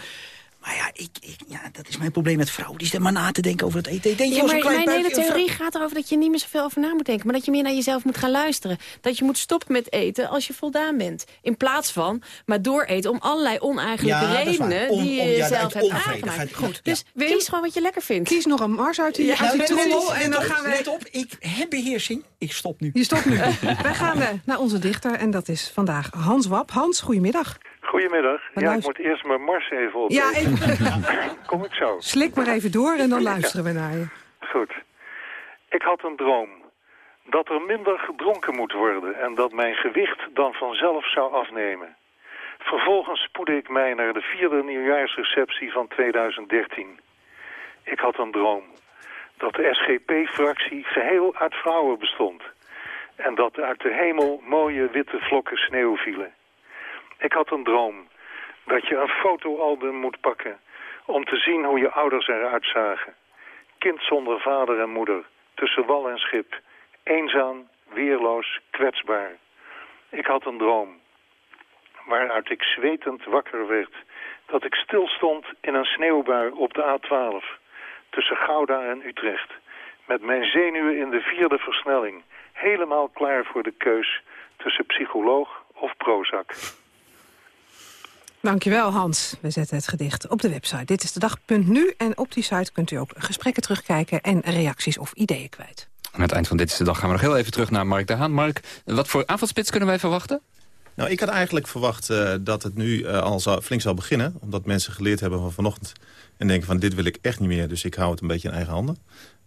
[SPEAKER 11] Maar ja, ik, ik, ja, dat is mijn probleem met vrouwen. Die zitten maar na te denken over het eten. Denk je
[SPEAKER 15] Ja, maar
[SPEAKER 11] klein
[SPEAKER 15] mijn hele theorie gaat erover dat je niet meer zoveel over na moet denken. Maar dat je meer naar jezelf moet gaan luisteren. Dat je moet stoppen met eten als je voldaan bent. In plaats van maar dooreten om allerlei oneigenlijke
[SPEAKER 8] Ja,
[SPEAKER 15] redenen
[SPEAKER 8] Om-
[SPEAKER 15] die je
[SPEAKER 8] ja, uit
[SPEAKER 15] hebt aangemaakt. Goed, dus kies gewoon wat je lekker vindt.
[SPEAKER 8] Kies nog een mars uit die,
[SPEAKER 15] Ja,
[SPEAKER 8] uit die
[SPEAKER 15] nou,
[SPEAKER 8] trommel
[SPEAKER 15] precies.
[SPEAKER 8] en dan
[SPEAKER 11] Let
[SPEAKER 8] gaan
[SPEAKER 11] op,
[SPEAKER 8] we...
[SPEAKER 11] Let op, ik heb beheersing. Ik stop nu.
[SPEAKER 8] Je stopt nu. Wij gaan eh, naar onze dichter en dat is vandaag Hans Wap. Hans, goedemiddag.
[SPEAKER 21] Goedemiddag.
[SPEAKER 8] Maar
[SPEAKER 21] Ja, ik moet eerst mijn mars even op.
[SPEAKER 8] Ja, even-
[SPEAKER 21] Kom ik zo.
[SPEAKER 8] Slik maar even door en dan luisteren we naar je.
[SPEAKER 21] Goed. Ik had een droom. Dat er minder gedronken moet worden en dat mijn gewicht dan vanzelf zou afnemen. Vervolgens spoedde ik mij naar de vierde nieuwjaarsreceptie van 2013. Ik had een droom. Dat de SGP-fractie geheel uit vrouwen bestond. En dat uit de hemel mooie witte vlokken sneeuw vielen. Ik had een droom dat je een fotoalbum moet pakken om te zien hoe je ouders eruit zagen. Kind zonder vader en moeder, tussen wal en schip, eenzaam, weerloos, kwetsbaar. Ik had een droom waaruit ik zwetend wakker werd, dat ik stilstond in een sneeuwbui op de A12 tussen Gouda en Utrecht, met mijn zenuwen in de vierde versnelling, helemaal klaar voor de keus tussen psycholoog of Prozac.
[SPEAKER 8] Dankjewel Hans. We zetten het gedicht op de website. Dit is de dag.nu en op die site kunt u ook gesprekken terugkijken... en reacties of ideeën kwijt.
[SPEAKER 6] Aan het eind van dit is de dag gaan we nog heel even terug naar Mark de Haan. Mark, wat voor avondspits kunnen wij verwachten?
[SPEAKER 22] Nou, ik had eigenlijk verwacht uh, dat het nu uh, al zou, flink zal beginnen. Omdat mensen geleerd hebben van vanochtend. En denken van dit wil ik echt niet meer, dus ik hou het een beetje in eigen handen.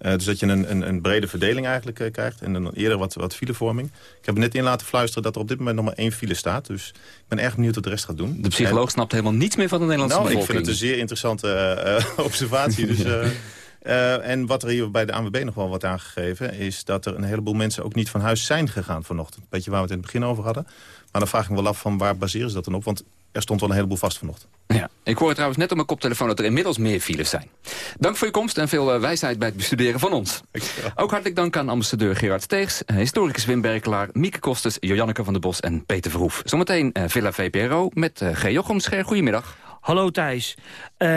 [SPEAKER 22] Uh, dus dat je een, een, een, brede verdeling eigenlijk krijgt. En dan eerder wat, wat filevorming. Ik heb net in laten fluisteren dat er op dit moment nog maar één file staat. Dus ik ben erg benieuwd wat de rest gaat doen.
[SPEAKER 6] De psycholoog en, snapt helemaal niets meer van de Nederlandse
[SPEAKER 22] nou,
[SPEAKER 6] bevolking.
[SPEAKER 22] ik vind het een zeer interessante observatie. dus... Uh, en wat er hier bij de ANWB nog wel wordt aangegeven... is dat er een heleboel mensen ook niet van huis zijn gegaan vanochtend. Beetje waar we het in het begin over hadden. Maar dan vraag ik me wel af van waar baseren ze dat dan op? Want er stond wel een heleboel vast vanochtend.
[SPEAKER 6] Ja, ik hoor trouwens net op mijn koptelefoon dat er inmiddels meer files zijn. Dank voor je komst en veel uh, wijsheid bij het bestuderen van ons. Ook hartelijk dank aan ambassadeur Gerard Steegs, historicus Wim Berkelaar, Mieke Kostes, Jojanneke van der Bos en Peter Verhoef. Zometeen uh, Villa VPRO met G. Jochem Scher. Goedemiddag.
[SPEAKER 23] Hallo Thijs. Uh,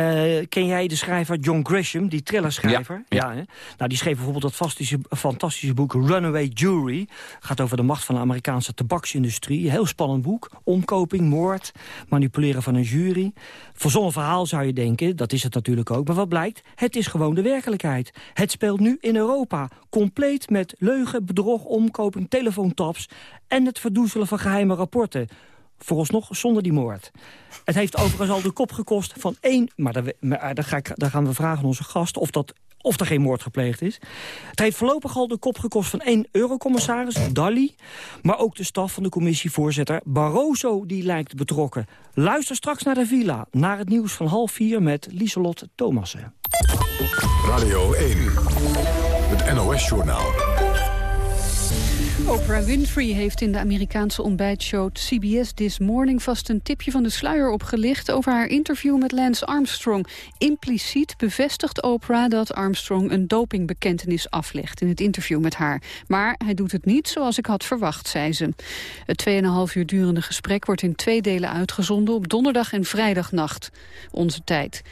[SPEAKER 23] ken jij de schrijver John Grisham, die thrillerschrijver?
[SPEAKER 6] Ja. ja.
[SPEAKER 23] ja nou, die schreef bijvoorbeeld dat fantastische, fantastische boek Runaway Jury. gaat over de macht van de Amerikaanse tabaksindustrie. Heel spannend boek. Omkoping, moord, manipuleren van een jury. Verzonnen verhaal zou je denken, dat is het natuurlijk ook. Maar wat blijkt? Het is gewoon de werkelijkheid. Het speelt nu in Europa. Compleet met leugen, bedrog, omkoping, telefoontaps... en het verdoezelen van geheime rapporten vooralsnog zonder die moord. Het heeft overigens al de kop gekost van één... maar daar, maar daar, ga ik, daar gaan we vragen onze gast of, dat, of er geen moord gepleegd is. Het heeft voorlopig al de kop gekost van één eurocommissaris, Dalli... maar ook de staf van de commissievoorzitter Barroso die lijkt betrokken. Luister straks naar de villa, naar het nieuws van half vier... met Lieselot Thomassen.
[SPEAKER 5] Radio 1, het NOS-journaal.
[SPEAKER 1] Oprah Winfrey heeft in de Amerikaanse ontbijtshow CBS This Morning vast een tipje van de sluier opgelicht over haar interview met Lance Armstrong. Impliciet bevestigt Oprah dat Armstrong een dopingbekentenis aflegt in het interview met haar. Maar hij doet het niet zoals ik had verwacht, zei ze. Het 2,5 uur durende gesprek wordt in twee delen uitgezonden op donderdag en vrijdagnacht, onze tijd.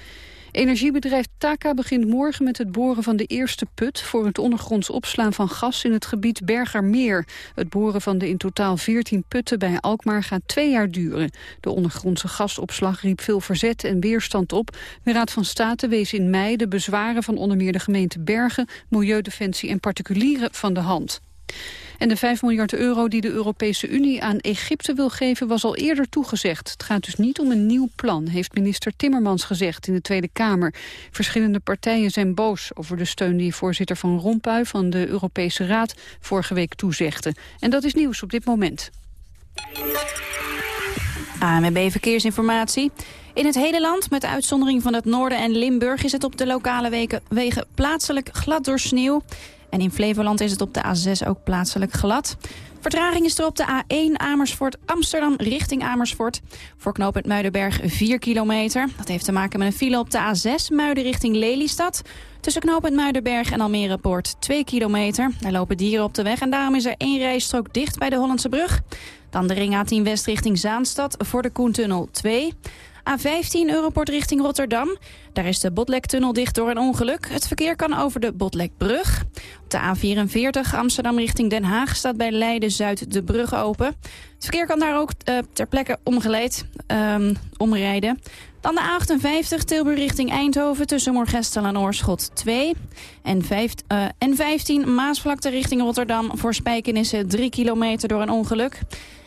[SPEAKER 1] Energiebedrijf Taka begint morgen met het boren van de eerste put... voor het ondergronds opslaan van gas in het gebied Bergermeer. Het boren van de in totaal 14 putten bij Alkmaar gaat twee jaar duren. De ondergrondse gasopslag riep veel verzet en weerstand op. De Raad van State wees in mei de bezwaren van onder meer de gemeente Bergen... Milieudefensie en particulieren van de hand. En de 5 miljard euro die de Europese Unie aan Egypte wil geven was al eerder toegezegd. Het gaat dus niet om een nieuw plan, heeft minister Timmermans gezegd in de Tweede Kamer. Verschillende partijen zijn boos over de steun die voorzitter Van Rompuy van de Europese Raad vorige week toezegde. En dat is nieuws op dit moment.
[SPEAKER 4] AMB Verkeersinformatie. In het hele land, met uitzondering van het noorden en Limburg... is het op de lokale wegen, plaatselijk glad door sneeuw. En in Flevoland is het op de A6 ook plaatselijk glad. Vertraging is er op de A1 Amersfoort Amsterdam richting Amersfoort. Voor knooppunt Muidenberg 4 kilometer. Dat heeft te maken met een file op de A6 Muiden richting Lelystad. Tussen knooppunt Muidenberg en Almere Poort 2 kilometer. Er lopen dieren op de weg en daarom is er één rijstrook dicht bij de Hollandse brug. Dan de ring A10 West richting Zaanstad voor de Koentunnel 2. A15 Europort richting Rotterdam. Daar is de Botlektunnel dicht door een ongeluk. Het verkeer kan over de Botlekbrug. Op de A44 Amsterdam richting Den Haag staat bij Leiden-Zuid de brug open. Het verkeer kan daar ook uh, ter plekke omgeleid um, omrijden. Dan de A58 Tilburg richting Eindhoven tussen Moorgestel en Oorschot 2. En, 5, uh, en 15 Maasvlakte richting Rotterdam voor Spijkenissen 3 kilometer door een ongeluk.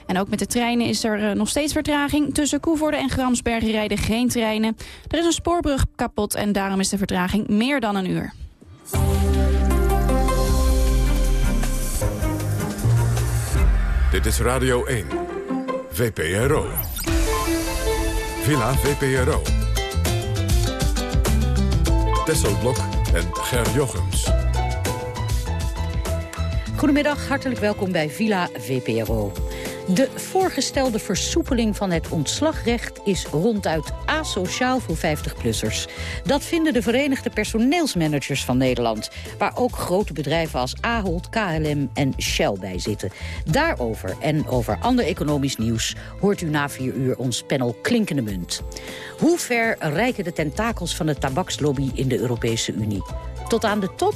[SPEAKER 4] En ook met de treinen is er uh, nog steeds vertraging. Tussen Koevoorde en Gramsbergen rijden geen treinen. Er is een spoorbrug kapot en daarom is de vertraging meer dan een uur.
[SPEAKER 5] Dit is Radio 1. VPRO. Villa VPRO. Tesselblok en Ger Jochems.
[SPEAKER 24] Goedemiddag, hartelijk welkom bij Villa VPRO. De voorgestelde versoepeling van het ontslagrecht is ronduit asociaal voor 50-plussers. Dat vinden de Verenigde Personeelsmanagers van Nederland... waar ook grote bedrijven als Ahold, KLM en Shell bij zitten. Daarover en over ander economisch nieuws... hoort u na vier uur ons panel Klinkende Munt. Hoe ver reiken de tentakels van de tabakslobby in de Europese Unie? Tot aan de top?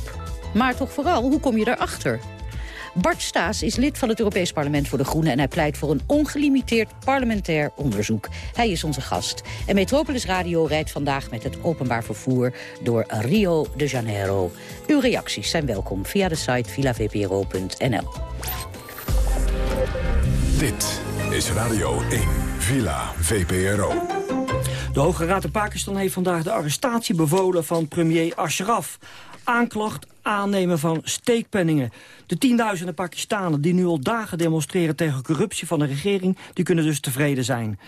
[SPEAKER 24] Maar toch vooral, hoe kom je daarachter? Bart Staes is lid van het Europees Parlement voor de Groenen... en hij pleit voor een ongelimiteerd parlementair onderzoek. Hij is onze gast. En Metropolis Radio rijdt vandaag met het openbaar vervoer... door Rio de Janeiro. Uw reacties zijn welkom via de site villavpro.nl.
[SPEAKER 5] Dit is Radio 1, Villa VPRO.
[SPEAKER 23] De Hoge Raad in Pakistan heeft vandaag de arrestatie bevolen van premier Ashraf. Aanklacht aannemen van steekpenningen. De tienduizenden Pakistanen die nu al dagen demonstreren tegen corruptie van de regering... die kunnen dus tevreden zijn.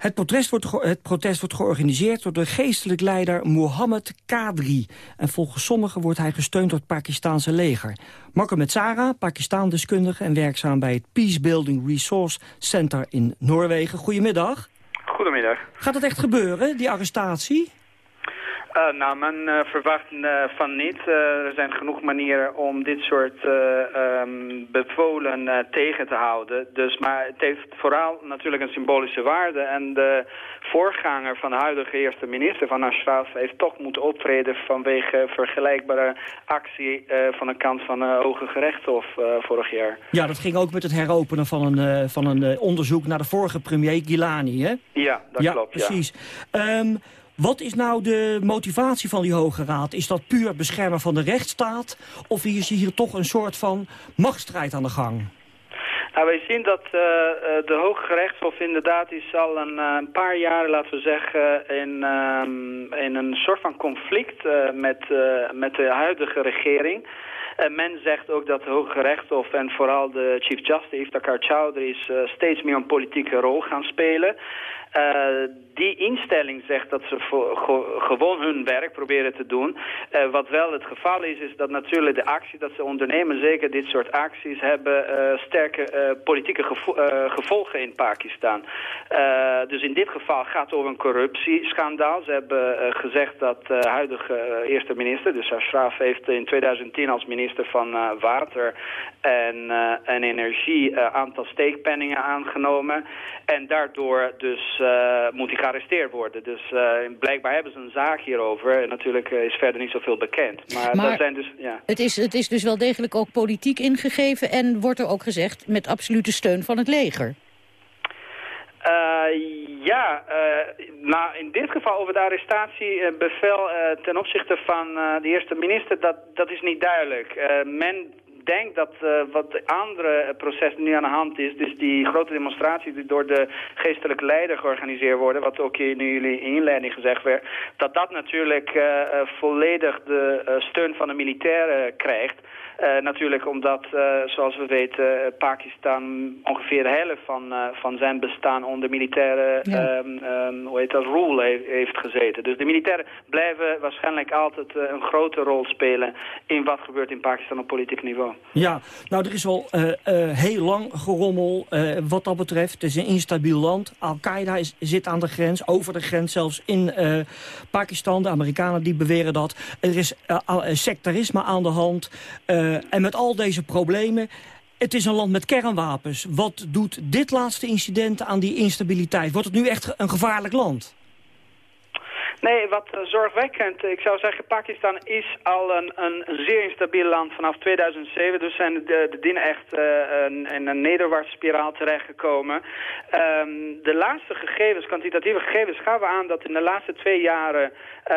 [SPEAKER 23] Het protest, wordt het protest wordt georganiseerd door de geestelijk leider Mohammed Kadri. En volgens sommigen wordt hij gesteund door het Pakistanse leger. Mohammed Zara, Pakistan-deskundige en werkzaam bij het Peace Building Resource Center in Noorwegen. Goedemiddag.
[SPEAKER 25] Goedemiddag.
[SPEAKER 23] Gaat het echt gebeuren, die arrestatie?
[SPEAKER 25] Eh, nou, men eh, verwacht eh, van niet. Er zijn genoeg manieren om dit soort eh, ehm, bevolen tegen te houden. Dus, maar het heeft vooral natuurlijk een symbolische waarde. En de voorganger van de huidige eerste minister van Ashraf heeft toch moeten optreden vanwege vergelijkbare actie van de kant van de Hoge Gerechtshof vorig jaar.
[SPEAKER 23] Ja, dat ging ook met het heropenen van een, van een onderzoek naar de vorige premier Gilani, hè?
[SPEAKER 25] Ja, dat
[SPEAKER 23] ja,
[SPEAKER 25] klopt. Ja.
[SPEAKER 23] precies. Wat is nou de motivatie van die Hoge Raad? Is dat puur beschermen van de rechtsstaat? Of is hier toch een soort van machtsstrijd aan de gang?
[SPEAKER 25] Nou, wij zien dat eh, eh, de Hoge Gerechtshof inderdaad is al een, eh, een paar jaar, laten we zeggen, in, ehm, in een soort van conflict eh, met, met de huidige regering. En men zegt ook dat de Hoge Gerechtshof en vooral de Chief Justice, Iftikhar Chowdhury, is, eh, steeds meer een politieke rol gaan spelen. Eh, die instelling zegt dat ze gewoon hun werk proberen te doen. Eh, wat wel het geval is, is dat natuurlijk de actie dat ze ondernemen, zeker dit soort acties, hebben sterke politieke gevo- gevolgen in Pakistan. Dus in dit geval gaat het over een corruptieschandaal. Ze hebben gezegd dat de huidige eerste minister, dus Ashraf, heeft in 2010 als minister van eh, Water en, eh, en Energie een aantal steekpenningen aangenomen. En daardoor dus eh, moet hij gearresteerd worden. Dus eh, blijkbaar hebben ze een zaak hierover. En natuurlijk eh, is verder niet zoveel bekend. Maar, zijn dus, ja.
[SPEAKER 24] Het is, het is dus wel degelijk ook politiek ingegeven... en wordt er ook gezegd met absolute steun van het leger.
[SPEAKER 25] Eh, ja, eh, nou in dit geval over de arrestatiebevel eh, ten opzichte van de eerste minister, dat, dat is niet duidelijk. Men denkt dat eh, wat de andere proces nu aan de hand is, dus die grote demonstraties die door de geestelijke leider georganiseerd worden, wat ook in jullie inleiding gezegd werd, dat dat natuurlijk eh, eh, volledig de steun van de militairen krijgt. Natuurlijk omdat, zoals we weten, Pakistan ongeveer de helft van, van zijn bestaan onder militaire
[SPEAKER 24] Ja.
[SPEAKER 25] ehm, ehm, hoe heet dat, rule he- heeft gezeten. Dus de militairen blijven waarschijnlijk altijd een grote rol spelen in wat gebeurt in Pakistan op politiek niveau.
[SPEAKER 23] Ja, nou er is wel eh, eh, heel lang gerommel eh, wat dat betreft. Het is een instabiel land. Al-Qaeda zit aan de grens, over de grens zelfs in Pakistan. De Amerikanen die beweren dat. Er is al- sectarisme aan de hand. En met al deze problemen... Het is een land met kernwapens. Wat doet dit laatste incident aan die instabiliteit? Wordt het nu echt een gevaarlijk land?
[SPEAKER 25] Nee, wat eh, zorgwekkend. Ik zou zeggen, Pakistan is al een, een, zeer instabiel land vanaf 2007. Dus zijn de, de dingen echt eh, in een nederwaartse spiraal terechtgekomen. Ehm, de laatste gegevens, kwantitatieve gegevens, gaven aan dat in de laatste twee jaren... eh,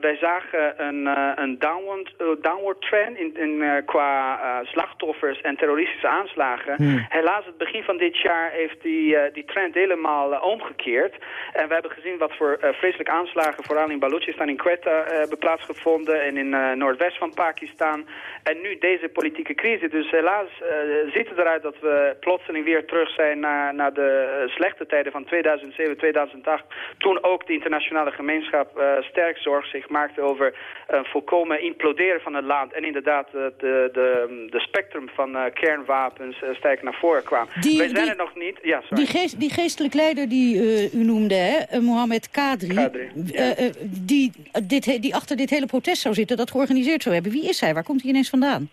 [SPEAKER 25] wij zagen een, een downward, downward trend in, in, qua slachtoffers en terroristische aanslagen.
[SPEAKER 26] Hmm.
[SPEAKER 25] Helaas, het begin van dit jaar heeft die, die trend helemaal omgekeerd. En we hebben gezien wat voor eh, vreselijke aanslagen vooral in Balochistan, in Quetta eh, hebben plaatsgevonden en in eh, noordwest van Pakistan. En nu deze politieke crisis. Dus helaas eh, ziet het eruit dat we plotseling weer terug zijn naar, naar de slechte tijden van 2007, 2008. Toen ook de internationale gemeenschap sterk zorg zich maakte over een volkomen imploderen van het land. En inderdaad de, de, de spectrum van kernwapens sterk naar voren kwam.
[SPEAKER 24] Die-
[SPEAKER 25] Wij zijn
[SPEAKER 24] die-
[SPEAKER 25] er nog niet. Ja, sorry.
[SPEAKER 24] Die, geest, die geestelijk leider die u noemde, hè, Mohammed Kadri...
[SPEAKER 25] Kadri,
[SPEAKER 24] eh, eh, die, dit, die achter dit hele protest zou zitten, dat georganiseerd zou hebben. Wie is hij? Waar komt hij ineens vandaan?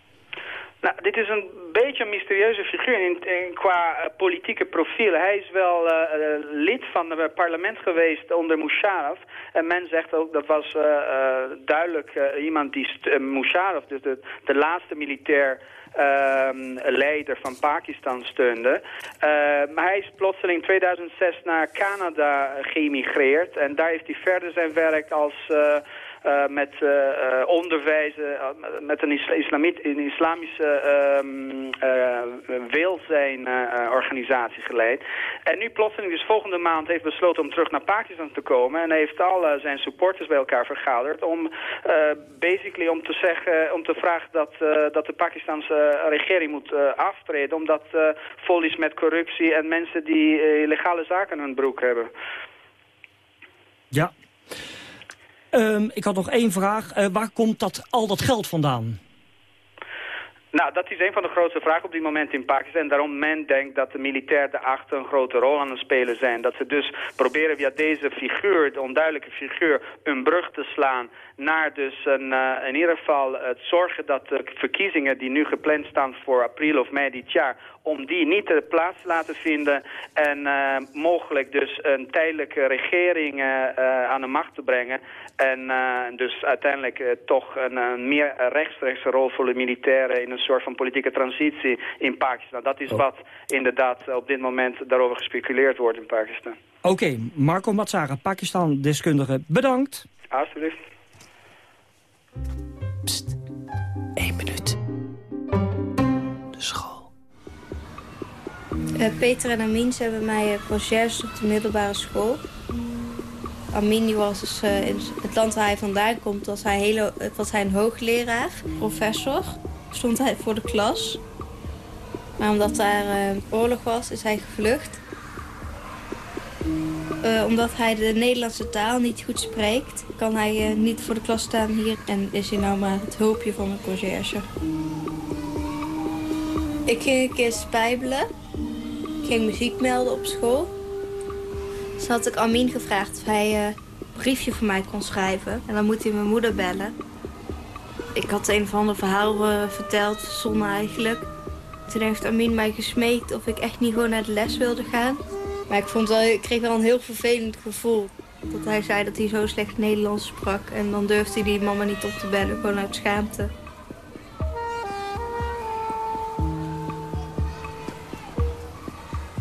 [SPEAKER 25] Nou, dit is een beetje een mysterieuze figuur in, qua eh, politieke profiel. Hij is wel lid van het parlement geweest onder Musharraf. En men zegt ook, dat was duidelijk iemand die Musharraf, dus de, de laatste militair leider van Pakistan steunde. Eh, maar hij is plotseling in 2006 naar Canada geëmigreerd. En daar heeft hij verder zijn werk als... eh, met eh, onderwijzen, met een, isla- islamit, een islamische ehm welzijnorganisatie geleid. En nu plotseling, dus volgende maand, heeft besloten om terug naar Pakistan te komen. En heeft al zijn supporters bij elkaar vergaderd om basically om te zeggen, om te vragen dat, dat de Pakistanse regering moet aftreden. Omdat vol is met corruptie en mensen die illegale zaken in hun broek hebben.
[SPEAKER 23] Ja. Ehm, ik had nog één vraag. Eh, waar komt dat, al dat geld vandaan?
[SPEAKER 25] Nou, dat is een van de grootste vragen op dit moment in Pakistan. Daarom men denkt dat de militairen daarachter een grote rol aan het spelen zijn. Dat ze dus proberen via deze figuur, de onduidelijke figuur, een brug te slaan naar dus een, eh, in ieder geval het zorgen dat de verkiezingen die nu gepland staan voor april of mei dit jaar, om die niet de plaats te laten vinden en eh, mogelijk dus een tijdelijke regering eh, eh, aan de macht te brengen. En dus uiteindelijk toch een, een meer rechtstreekse rol voor de militairen in een soort van politieke transitie in Pakistan. Dat is wat inderdaad op dit moment daarover gespeculeerd wordt in Pakistan.
[SPEAKER 23] Oké, Marco Matsara, Pakistan-deskundige, bedankt.
[SPEAKER 25] Alsjeblieft.
[SPEAKER 27] Peter en Amin zijn bij mij uh, conciërges op de middelbare school. Amin was dus, eh, in het land waar hij vandaan komt, was hij, hele, eh, was hij een hoogleraar, professor. Stond hij voor de klas. Maar omdat daar eh, oorlog was, is hij gevlucht. Eh, omdat hij de Nederlandse taal niet goed spreekt, kan hij eh, niet voor de klas staan hier. En is hij nou maar het hulpje van een conciërge. Ik ging een keer spijbelen. Ging muziek melden op school. Dus had ik Amin gevraagd of hij eh, een briefje voor mij kon schrijven. En dan moet hij mijn moeder bellen. Ik had een of ander verhaal eh, verteld, verzonnen eigenlijk. Toen heeft Amin mij gesmeekt of ik echt niet gewoon naar de les wilde gaan. Maar ik, vond wel, ik kreeg wel een heel vervelend gevoel. Dat hij zei dat hij zo slecht Nederlands sprak. En dan durfde hij die mama niet op te bellen, gewoon uit schaamte.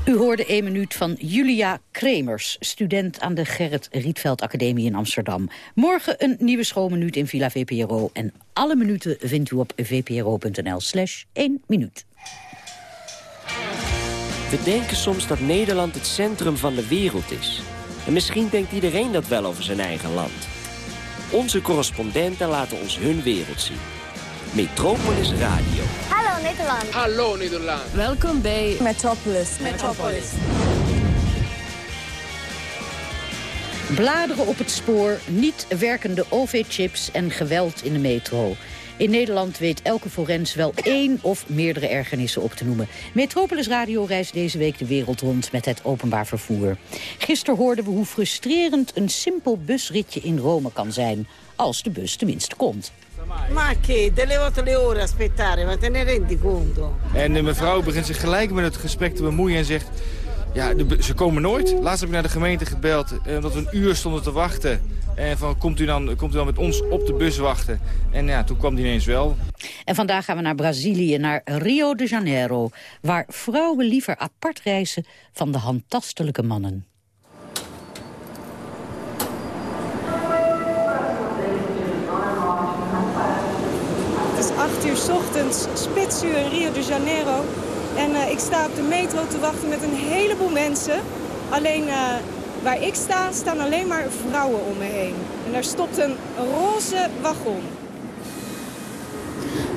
[SPEAKER 24] U hoorde één minuut van Julia Kremers, student aan de Gerrit Rietveld Academie in Amsterdam. Morgen een nieuwe schoolminuut in Villa VPRO. En alle minuten vindt u op vpro.nl slash 1 minuut.
[SPEAKER 26] We denken soms dat Nederland het centrum van de wereld is. En misschien denkt iedereen dat wel over zijn eigen land. Onze correspondenten laten ons hun wereld zien. Metropolis Radio.
[SPEAKER 28] Hallo Nederland. Hallo Nederland.
[SPEAKER 24] Welkom bij
[SPEAKER 28] Metropolis. Metropolis.
[SPEAKER 24] Bladeren op het spoor, niet werkende OV-chips en geweld in de metro. In Nederland weet elke forens wel één of meerdere ergernissen op te noemen. Metropolis Radio reist deze week de wereld rond met het openbaar vervoer. Gisteren hoorden we hoe frustrerend een simpel busritje in Rome kan zijn. Als de bus tenminste komt.
[SPEAKER 29] Ma che, delle volte le ore aspettare, ma te ne rendi conto?
[SPEAKER 30] En de mevrouw begint zich gelijk met het gesprek te bemoeien en zegt... Ja, de, ze komen nooit. Laatst heb ik naar de gemeente gebeld, eh, omdat we een uur stonden te wachten. En van, komt u, dan, komt u dan met ons op de bus wachten? En ja, toen kwam die ineens wel.
[SPEAKER 24] En vandaag gaan we naar Brazilië, naar Rio de Janeiro... waar vrouwen liever apart reizen van de handtastelijke mannen.
[SPEAKER 31] Het is 8 uur 's ochtends, spitsuur in Rio de Janeiro. En eh, ik sta op de metro te wachten met een heleboel mensen. Alleen eh, waar ik sta, staan alleen maar vrouwen om me heen. En daar stopt een roze wagon.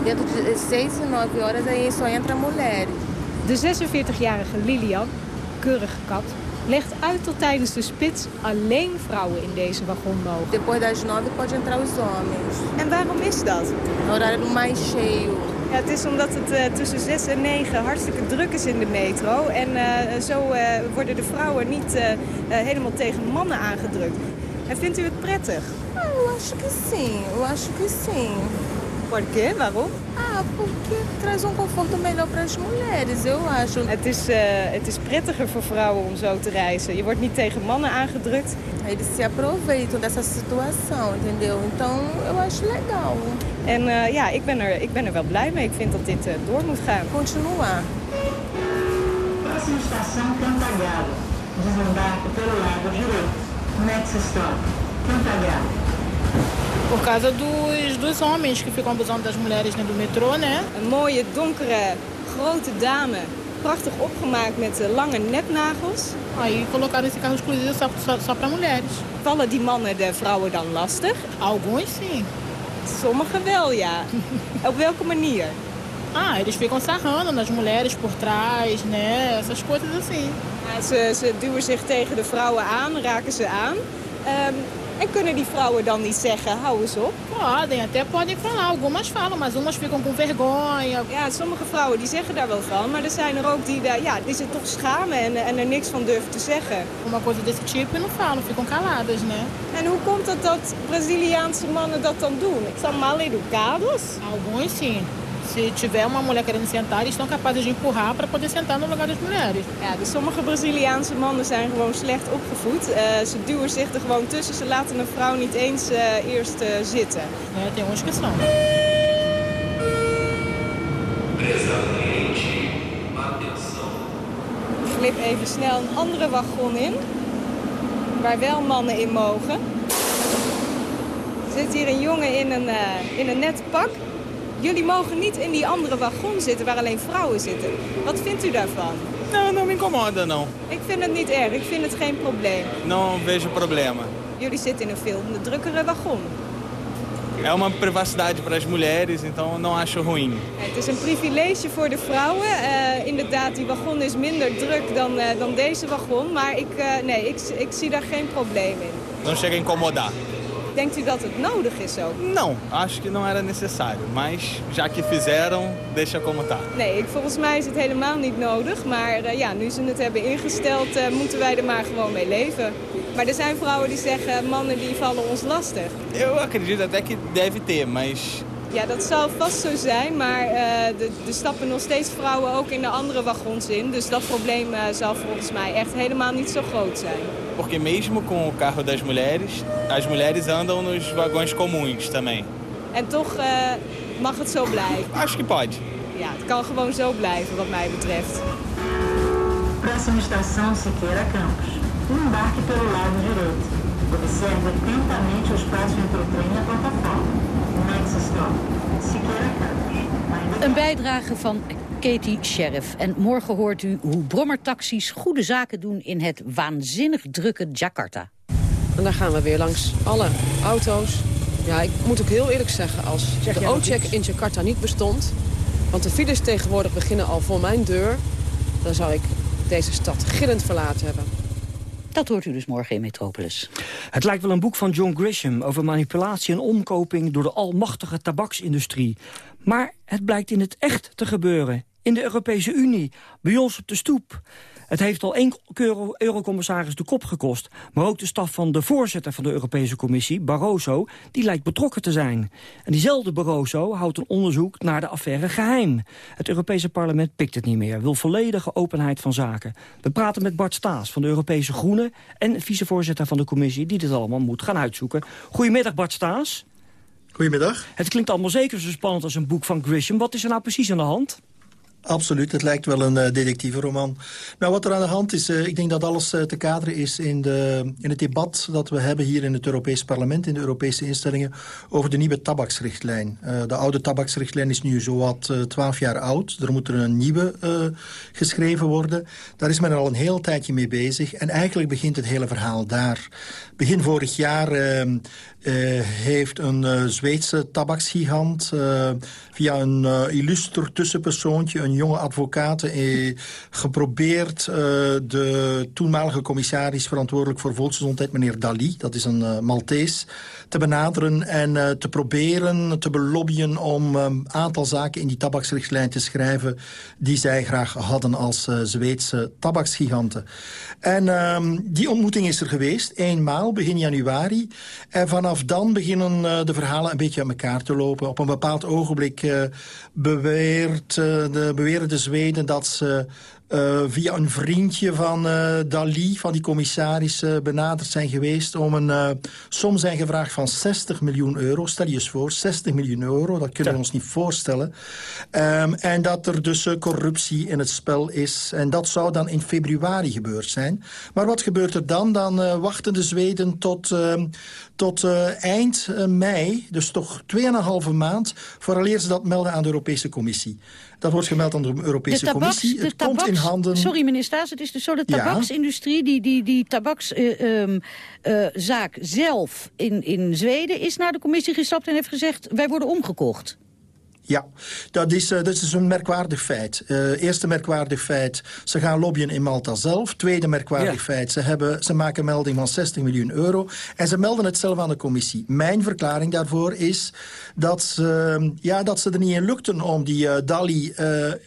[SPEAKER 28] Dentro de 6 e 9 horas aí só entra mulheres.
[SPEAKER 31] De 46-jarige Lilian, keurig gekapt, legt uit tot tijdens de spits alleen vrouwen in deze wagon mogen.
[SPEAKER 28] Depois das 9 pode entrar os homens.
[SPEAKER 31] En waarom is dat?
[SPEAKER 28] Horário mais cheio.
[SPEAKER 31] Ja, het is omdat het eh, tussen 6 en 9 hartstikke druk is in de metro. En eh, zo eh, worden de vrouwen niet helemaal tegen mannen aangedrukt. En vindt u het prettig?
[SPEAKER 28] Ah, eu acho que sim, eu acho que sim.
[SPEAKER 31] Por quê? Waarom?
[SPEAKER 28] Ah, porque traz um conforto melhor para as mulheres, eu acho.
[SPEAKER 31] Het is, uh, het is prettiger voor vrouwen om zo te reizen. Je wordt niet tegen mannen aangedrukt.
[SPEAKER 28] Eles se aproveitam dessa situação, entendeu? Então, eu acho legal.
[SPEAKER 31] En uh, ja, ik ben, er, ik ben er wel blij mee. Ik vind dat dit uh, door moet gaan.
[SPEAKER 28] Continuar.
[SPEAKER 32] Próxima estação, Cantagalo. Desembarque pelo lado direito. Next stop, Cantagalo.
[SPEAKER 33] Por causa dos, dos homens que ficam abusando das mulheres do metrô, né?
[SPEAKER 31] Een mooie, donkere, grote dame. Prachtig opgemaakt met uh, lange nepnagels.
[SPEAKER 33] Aí colocaram esse carro exclusivo só, só, só para mulheres.
[SPEAKER 31] Vallen die mannen de vrouwen dan lastig?
[SPEAKER 33] Alguns sim.
[SPEAKER 31] Sommigen wel, ja. Op welke manier?
[SPEAKER 33] Ah, eles ficam sarrando nas mulheres por trás, né? Essas coisas assim.
[SPEAKER 31] Ja, ze, ze duwen zich tegen de vrouwen aan, raken ze aan. Um, En kunnen die vrouwen dan niet zeggen, hou eens op?
[SPEAKER 33] Podem, até podem falar. Algumas falam, mas umas ficam com vergonha.
[SPEAKER 31] Ja, sommige vrouwen die zeggen daar wel van. Maar er zijn er ook die, ja, die zich toch schamen en, en er niks van durven te zeggen.
[SPEAKER 33] Uma coisa desse tipo não falam, ficam caladas, né?
[SPEAKER 31] En hoe komt het dat Braziliaanse mannen dat dan doen? São mal educados?
[SPEAKER 33] Alguns sim. Se tiver uma mulher querendo sentar, eles estão capazes de empurrar para poder sentar no lugar das mulheres.
[SPEAKER 31] Ja, dus sommige Braziliaanse mannen zijn gewoon slecht opgevoed. Uh, ze duwen zich er gewoon tussen. Ze laten een vrouw niet eens uh, eerst uh, zitten.
[SPEAKER 33] Ja, tem uns que são.
[SPEAKER 31] Ik glip even snel een andere wagon in. Waar wel mannen in mogen. Er zit hier een jongen in een, in een net pak. Jullie mogen niet in die andere wagon zitten waar alleen vrouwen zitten. Wat vindt u daarvan?
[SPEAKER 34] Nou, não me incomoda, não.
[SPEAKER 31] Ik vind het niet erg. Ik vind het geen probleem.
[SPEAKER 34] Não vejo problema.
[SPEAKER 31] Jullie zitten in een veel drukkere wagon.
[SPEAKER 34] É uma privacidade para as mulheres, então não acho ruim.
[SPEAKER 31] Het is een privilege voor de vrouwen. Uh, inderdaad, die wagon is minder druk dan, uh, dan deze wagon. Maar ik, uh, nee, ik, ik zie daar geen probleem in.
[SPEAKER 34] Não chega a incomodar.
[SPEAKER 31] Denkt u dat het nodig is ook?
[SPEAKER 34] Não, acho que não era necessário. Mas já que fizeram, deixa como tá.
[SPEAKER 31] Nee, ik, volgens mij is het helemaal niet nodig. Maar uh, ja, nu ze het hebben ingesteld, uh, moeten wij er maar gewoon mee leven. Maar er zijn vrouwen die zeggen, mannen die vallen ons lastig.
[SPEAKER 34] Eu acredito até que deve ter, mas...
[SPEAKER 31] Ja, dat zal vast zo zijn, maar uh, er stappen nog steeds vrouwen ook in de andere wagons in. Dus dat probleem uh, zal volgens mij echt helemaal niet zo groot zijn.
[SPEAKER 34] Porque mesmo com o carro das mulheres, as mulheres andam nos vagões comuns também.
[SPEAKER 31] En toch uh, mag het zo blijven?
[SPEAKER 34] Acho que pode.
[SPEAKER 31] Ja, het kan gewoon zo blijven wat mij betreft.
[SPEAKER 32] Próxima estação Siqueira Campos. Embarque pelo lado direito. Observe atentamente o espaço entre o trem e a plataforma.
[SPEAKER 24] Een bijdrage van Katie Sheriff. En morgen hoort u hoe brommertaxis goede zaken doen in het waanzinnig drukke Jakarta.
[SPEAKER 35] En dan gaan we weer langs alle auto's. Ja, ik moet ook heel eerlijk zeggen, als de O-check in Jakarta niet bestond... want de files tegenwoordig beginnen al voor mijn deur... dan zou ik deze stad gillend verlaten hebben.
[SPEAKER 24] Dat hoort u dus morgen in Metropolis.
[SPEAKER 23] Het lijkt wel een boek van John Grisham over manipulatie en omkoping door de almachtige tabaksindustrie. Maar het blijkt in het echt te gebeuren in de Europese Unie, bij ons op de stoep. Het heeft al één eurocommissaris de kop gekost. Maar ook de staf van de voorzitter van de Europese Commissie, Barroso... die lijkt betrokken te zijn. En diezelfde Barroso houdt een onderzoek naar de affaire geheim. Het Europese parlement pikt het niet meer, wil volledige openheid van zaken. We praten met Bart Staes van de Europese Groenen... en vicevoorzitter van de Commissie die dit allemaal moet gaan uitzoeken. Goedemiddag Bart Staes.
[SPEAKER 36] Goedemiddag.
[SPEAKER 23] Het klinkt allemaal zeker zo spannend als een boek van Grisham. Wat is er nou precies aan de hand?
[SPEAKER 36] Absoluut, het lijkt wel een uh, detectiveroman. Nou, wat er aan de hand is, uh, ik denk dat alles uh, te kaderen is in, de, in het debat dat we hebben hier in het Europees Parlement, in de Europese instellingen, over de nieuwe tabaksrichtlijn. de oude tabaksrichtlijn is nu zowat twaalf jaar oud. Er moet er een nieuwe geschreven worden. Daar is men al een heel tijdje mee bezig. En eigenlijk begint het hele verhaal daar. Begin vorig jaar ehm, heeft een Zweedse tabaksgigant via een illuster tussenpersoontje, een een jonge advocaat eh, geprobeerd uh, de toenmalige commissaris verantwoordelijk voor volksgezondheid, meneer Dali, dat is een uh, Maltese, te benaderen en uh, te proberen te belobbyen om een um, aantal zaken in die tabaksrichtlijn te schrijven die zij graag hadden als uh, Zweedse tabaksgiganten. En um, die ontmoeting is er geweest, eenmaal, begin januari. En vanaf dan beginnen de verhalen een beetje aan elkaar te lopen. Op een bepaald ogenblik beweert, de, beweren de Zweden dat ze uh, via een vriendje van uh, Dali, van die commissaris, uh, benaderd zijn geweest... om een som zijn gevraagd van 60 miljoen euro. Stel je eens voor, 60 miljoen euro, dat kunnen we ons niet voorstellen. Um, en dat er dus corruptie in het spel is. En dat zou dan in februari gebeurd zijn. Maar wat gebeurt er dan? Dan wachten de Zweden tot, ehm, tot eind mei, dus toch 2,5 maand... vooraleer ze dat melden aan de Europese Commissie. Dat wordt gemeld aan de Europese
[SPEAKER 24] de tabaks,
[SPEAKER 36] Commissie.
[SPEAKER 24] De
[SPEAKER 36] het
[SPEAKER 24] tabaks,
[SPEAKER 36] komt in handen...
[SPEAKER 24] Sorry meneer Staes, het is dus zo de tabaksindustrie... die, die, die tabakszaak um, uh, zaak zelf in, in Zweden is naar de commissie gestapt... en heeft gezegd, wij worden omgekocht.
[SPEAKER 36] Ja, dat is, uh, dat is dus een merkwaardig feit. Uh, eerste merkwaardig feit, ze gaan lobbyen in Malta zelf. Tweede merkwaardig
[SPEAKER 23] Ja.
[SPEAKER 36] feit, ze, hebben, ze maken melding van 60 miljoen euro. En ze melden het zelf aan de commissie. Mijn verklaring daarvoor is dat ze, ja, dat ze er niet in lukten om die uh, Dali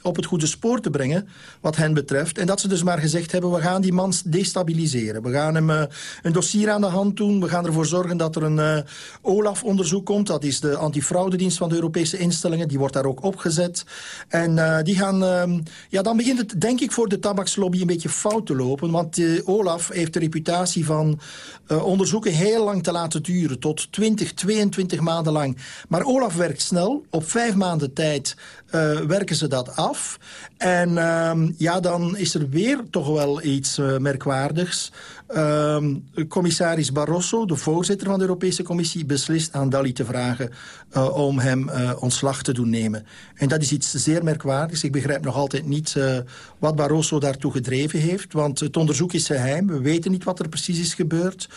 [SPEAKER 36] op het goede spoor te brengen, wat hen betreft. En dat ze dus maar gezegd hebben, we gaan die man destabiliseren. We gaan hem een dossier aan de hand doen. We gaan ervoor zorgen dat er een OLAF-onderzoek komt. Dat is de antifraudedienst van de Europese instellingen. Die wordt daar ook opgezet. En uh, die gaan... Uh, ja, dan begint het denk ik voor de tabakslobby een beetje fout te lopen. Want uh, Olaf heeft de reputatie van uh, onderzoeken heel lang te laten duren. Tot 20, 22 maanden lang. Maar Olaf werkt snel. Op vijf maanden tijd werken ze dat af. En uh, ja, dan is er weer toch wel iets merkwaardigs. Uh, commissaris Barroso, de voorzitter van de Europese Commissie... beslist aan Dali te vragen uh, om hem uh, ontslag te doen nemen. En dat is iets zeer merkwaardigs. Ik begrijp nog altijd niet uh, wat Barroso daartoe gedreven heeft. Want het onderzoek is geheim. We weten niet wat er precies is gebeurd.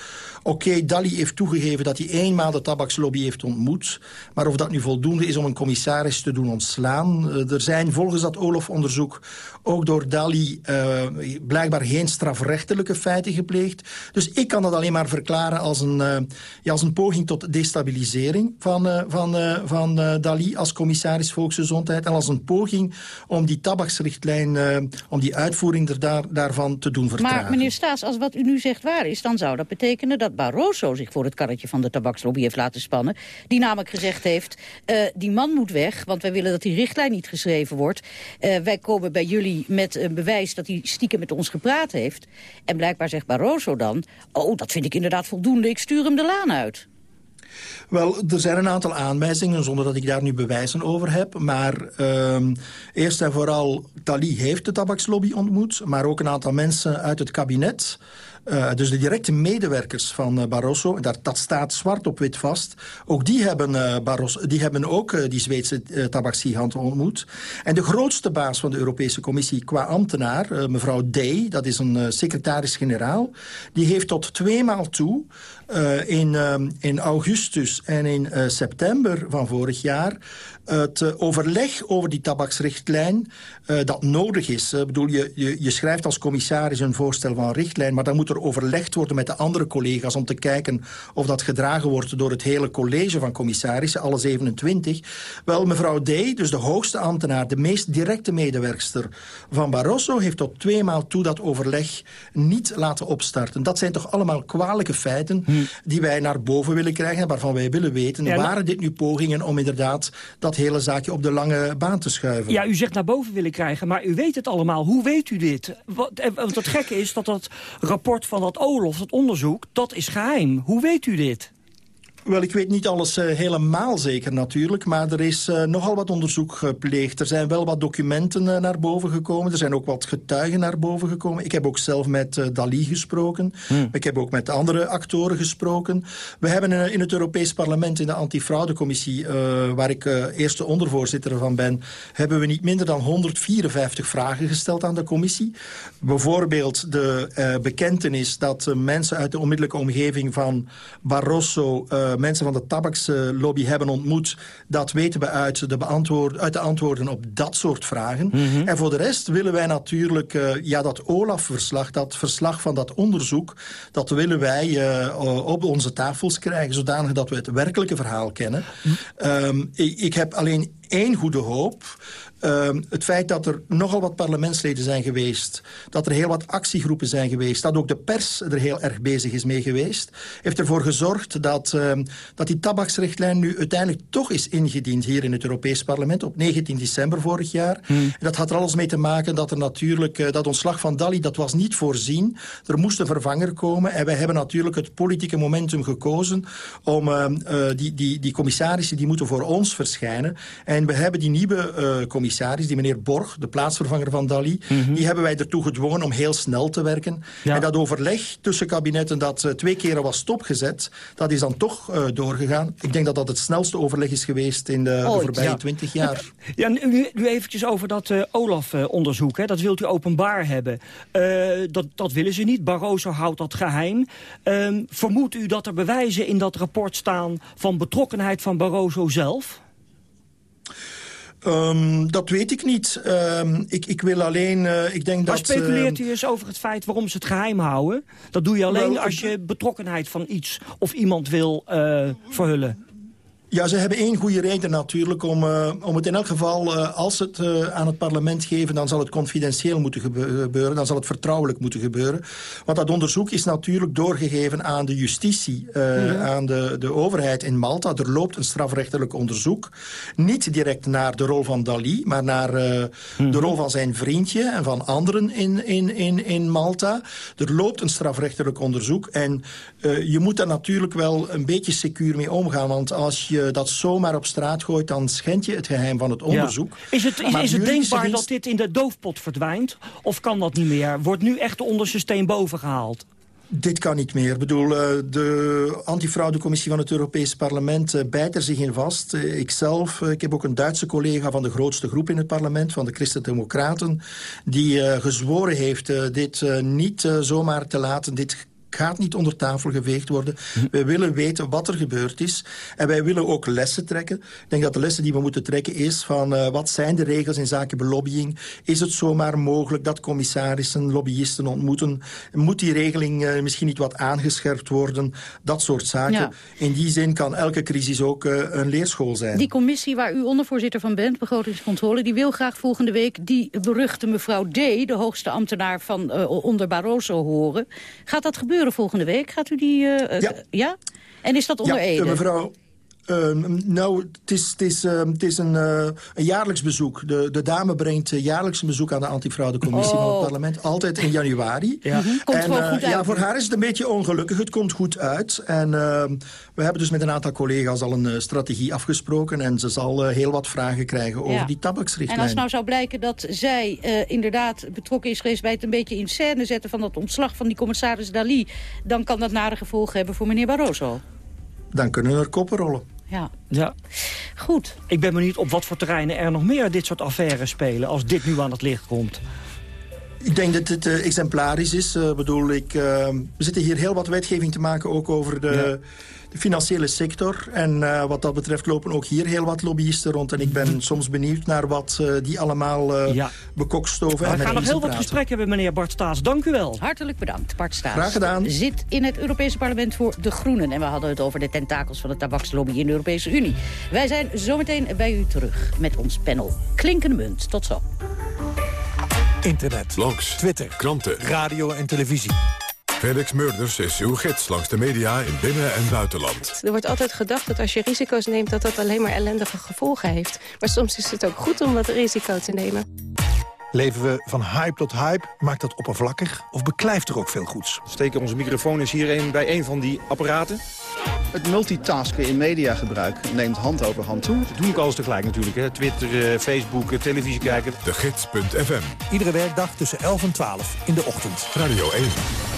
[SPEAKER 36] Oké, okay, Dali heeft toegegeven dat hij eenmaal de tabakslobby heeft ontmoet. Maar of dat nu voldoende is om een commissaris te doen ontslaan... Uh, er zijn volgens dat Olaf-onderzoek ook door Dali uh, blijkbaar geen strafrechtelijke feiten gepleegd. Dus ik kan dat alleen maar verklaren als een, uh, ja, als een poging tot destabilisering van, uh, van, van Dali als commissaris Volksgezondheid. En als een poging om die tabaksrichtlijn, om die uitvoering er daar, daarvan te doen vertragen.
[SPEAKER 24] Maar meneer Staes, als wat u nu zegt waar is, dan zou dat betekenen dat Barroso zich voor het karretje van de tabakslobby heeft laten spannen. Die namelijk gezegd heeft, die man moet weg, want wij willen dat die richtlijn niet geschreven wordt. wij komen bij jullie met een bewijs dat hij stiekem met ons gepraat heeft. En blijkbaar zegt Barroso dan... oh, dat vind ik inderdaad voldoende, ik stuur hem de laan uit.
[SPEAKER 36] Wel, er zijn een aantal aanwijzingen, zonder dat ik daar nu bewijzen over heb. Maar uh, eerst en vooral, Tali heeft de tabakslobby ontmoet... maar ook een aantal mensen uit het kabinet... Uh, dus de directe medewerkers van uh, Barroso, dat, dat staat zwart op wit vast. Ook die hebben, uh, Barroso, die, hebben ook die Zweedse tabaksgiganten ontmoet. En de grootste baas van de Europese Commissie qua ambtenaar, mevrouw Day, dat is een secretaris-generaal, die heeft tot tweemaal toe in, in augustus en in september van vorig jaar het overleg over die tabaksrichtlijn uh, dat nodig is. Ik uh, bedoel, je, je, je schrijft als commissaris een voorstel van richtlijn... maar dan moet er overlegd worden met de andere collega's... om te kijken of dat gedragen wordt door het hele college van commissarissen... alle 27. Wel, mevrouw D., dus de hoogste ambtenaar... de meest directe medewerkster van Barroso... heeft tot tweemaal toe dat overleg niet laten opstarten. Dat zijn toch allemaal kwalijke feiten... Hm. die wij naar boven willen krijgen... waarvan wij willen weten... Ja, waren dit nu pogingen om inderdaad dat hele zaakje op de lange baan te schuiven?
[SPEAKER 23] Ja, u zegt naar boven willen krijgen, maar u weet het allemaal. Hoe weet u dit? Wat, want het gekke is dat dat rapport van dat Olof, dat onderzoek, dat is geheim. Hoe weet u dit?
[SPEAKER 36] Wel, ik weet niet alles uh, helemaal zeker natuurlijk, maar er is uh, nogal wat onderzoek gepleegd. Er zijn wel wat documenten uh, naar boven gekomen, er zijn ook wat getuigen naar boven gekomen. Ik heb ook zelf met Dali gesproken, hmm. ik heb ook met andere actoren gesproken. We hebben in het Europees Parlement in de antifraudecommissie, waar ik eerste ondervoorzitter van ben, hebben we niet minder dan 154 vragen gesteld aan de commissie. Bijvoorbeeld de bekentenis dat mensen uit de onmiddellijke omgeving van Barroso uh, mensen van de tabakslobby hebben ontmoet... dat weten we uit de, beantwoord, uit de antwoorden op dat soort vragen.
[SPEAKER 23] Mhm.
[SPEAKER 36] En voor de rest willen wij natuurlijk uh, ja, dat OLAF-verslag... dat verslag van dat onderzoek... dat willen wij uh, op onze tafels krijgen... zodanig dat we het werkelijke verhaal kennen. Um, ik, ik heb alleen één goede hoop. Uh, het feit dat er nogal wat parlementsleden zijn geweest... dat er heel wat actiegroepen zijn geweest... dat ook de pers er heel erg bezig is mee geweest... heeft ervoor gezorgd dat, uh, dat die tabaksrichtlijn nu uiteindelijk toch is ingediend... hier in het Europees Parlement op 19 december vorig jaar.
[SPEAKER 23] Hmm.
[SPEAKER 36] En dat had er alles mee te maken dat er natuurlijk... Uh, dat ontslag van Dali, dat was niet voorzien. Er moest een vervanger komen. En wij hebben natuurlijk het politieke momentum gekozen... om uh, die, die, die commissarissen, die moeten voor ons verschijnen... En we hebben die nieuwe uh, commissaris, die meneer Borg, de plaatsvervanger van Dali...
[SPEAKER 23] Mhm.
[SPEAKER 36] Mm -hmm. die hebben wij ertoe gedwongen om heel snel te werken. Ja. En dat overleg tussen kabinetten dat uh, twee keren was stopgezet... dat is dan toch uh, doorgegaan. Ik denk dat dat het snelste overleg is geweest in de, de voorbije twintig ja. jaar.
[SPEAKER 23] Ja, nu, nu eventjes over dat Olaf-onderzoek. dat wilt u openbaar hebben. dat, dat willen ze niet. Barroso houdt dat geheim. Ehm, vermoedt u dat er bewijzen in dat rapport staan... van betrokkenheid van Barroso zelf?
[SPEAKER 36] Um, dat weet ik niet. Um, ik, ik wil alleen... Uh, ik denk
[SPEAKER 23] maar
[SPEAKER 36] dat,
[SPEAKER 23] speculeert
[SPEAKER 36] uh,
[SPEAKER 23] u eens over het feit waarom ze het geheim houden? Dat doe je alleen well, als je betrokkenheid van iets of iemand wil uh, verhullen.
[SPEAKER 36] Ja, ze hebben één goede reden natuurlijk om, uh, om het in elk geval, uh, als ze het uh, aan het parlement geven, dan zal het confidentieel moeten gebeuren, dan zal het vertrouwelijk moeten gebeuren. Want dat onderzoek is natuurlijk doorgegeven aan de justitie, ja. aan de, de overheid in Malta. Er loopt een strafrechtelijk onderzoek, niet direct naar de rol van Dali, maar naar mm. de rol van zijn vriendje en van anderen in, in, in, in Malta. Er loopt een strafrechtelijk onderzoek en je moet daar natuurlijk wel een beetje secuur mee omgaan, want als je dat zomaar op straat gooit... dan schend je het geheim van het onderzoek.
[SPEAKER 23] Ja. Is het, is, is het denkbaar dienst... dat dit in de doofpot verdwijnt? Of kan dat niet meer? Wordt nu echt de onderste steen boven gehaald?
[SPEAKER 36] Dit kan niet meer. Ik bedoel, de antifraudecommissie van het Europees Parlement bijt er zich in vast. Ikzelf, ik heb ook een Duitse collega van de grootste groep in het parlement, van de Christen-Democraten, die gezworen heeft dit niet zomaar te laten, dit gaat niet onder tafel geveegd worden. Hm. Wij willen weten wat er gebeurd is. En wij willen ook lessen trekken. Ik denk dat de lessen die we moeten trekken is van... Uh, wat zijn de regels in zaken belobbying? Is het zomaar mogelijk dat commissarissen lobbyisten ontmoeten? Moet die regeling uh, misschien niet wat aangescherpt worden? Dat soort zaken. Ja. In die zin kan elke crisis ook uh, een leerschool zijn.
[SPEAKER 24] Die commissie waar u ondervoorzitter van bent, begrotingscontrole... die wil graag volgende week die beruchte mevrouw D... de hoogste ambtenaar van onder Barroso horen. Gaat dat gebeuren? Volgende week. Gaat u die... Uh,
[SPEAKER 36] ja.
[SPEAKER 24] ja. En is dat onder
[SPEAKER 36] ja,
[SPEAKER 24] Ede?
[SPEAKER 36] mevrouw... Uh, nou, het is, het is, het is een, uh, een jaarlijks bezoek. De, de dame brengt jaarlijks een bezoek aan de antifraudecommissie oh. van het parlement. Altijd in januari.
[SPEAKER 24] Ja. -hmm. Komt
[SPEAKER 36] en,
[SPEAKER 24] goed uit.
[SPEAKER 36] Ja, voor haar is het een beetje ongelukkig. Het komt goed uit. En we hebben dus met een aantal collega's al een strategie afgesproken. En ze zal heel wat vragen krijgen over
[SPEAKER 24] ja.
[SPEAKER 36] die tabaksrichtlijn.
[SPEAKER 24] En als nou zou blijken dat zij inderdaad betrokken is geweest... bij het een beetje in scène zetten van dat ontslag van die commissaris Dali... dan kan dat nare gevolgen hebben voor meneer Barroso.
[SPEAKER 36] Dan kunnen er koppen rollen.
[SPEAKER 24] Ja.
[SPEAKER 23] ja.
[SPEAKER 24] Goed.
[SPEAKER 23] Ik ben benieuwd op wat voor terreinen er nog meer dit soort affaires spelen... als dit nu aan het licht komt.
[SPEAKER 36] Ik denk dat het uh, exemplarisch is. Uh, bedoel, ik, uh, we zitten hier heel wat wetgeving te maken, ook over de... Ja de financiële sector. En uh, wat dat betreft lopen ook hier heel wat lobbyisten rond. En ik ben soms benieuwd naar wat uh, die allemaal uh, ja. bekokstoven.
[SPEAKER 23] We gaan nog heel wat gesprek hebben, meneer Bart Staes. Dank u wel.
[SPEAKER 24] Hartelijk bedankt, Bart Staes.
[SPEAKER 36] Graag gedaan.
[SPEAKER 24] Zit in het Europese parlement voor de Groenen. En we hadden het over de tentakels van de tabakslobby in de Europese Unie. Wij zijn zometeen bij u terug met ons panel. Klinkende munt. Tot zo.
[SPEAKER 5] Internet, blogs, Twitter, kranten, radio en televisie. Felix Murders is uw gids langs de media in binnen- en buitenland.
[SPEAKER 37] Er wordt altijd gedacht dat als je risico's neemt... dat dat alleen maar ellendige gevolgen heeft. Maar soms is het ook goed om wat risico te nemen.
[SPEAKER 38] Leven we van hype tot hype? Maakt dat oppervlakkig? Of beklijft er ook veel goeds?
[SPEAKER 39] Steken onze microfoon is hier een bij een van die apparaten.
[SPEAKER 40] Het multitasken in mediagebruik neemt hand over hand toe.
[SPEAKER 39] Dat doe ik alles tegelijk natuurlijk. Hè. Twitter, Facebook, televisie kijken.
[SPEAKER 5] De Gids.fm.
[SPEAKER 38] Iedere werkdag tussen 11 en 12 in de ochtend.
[SPEAKER 5] Radio 1.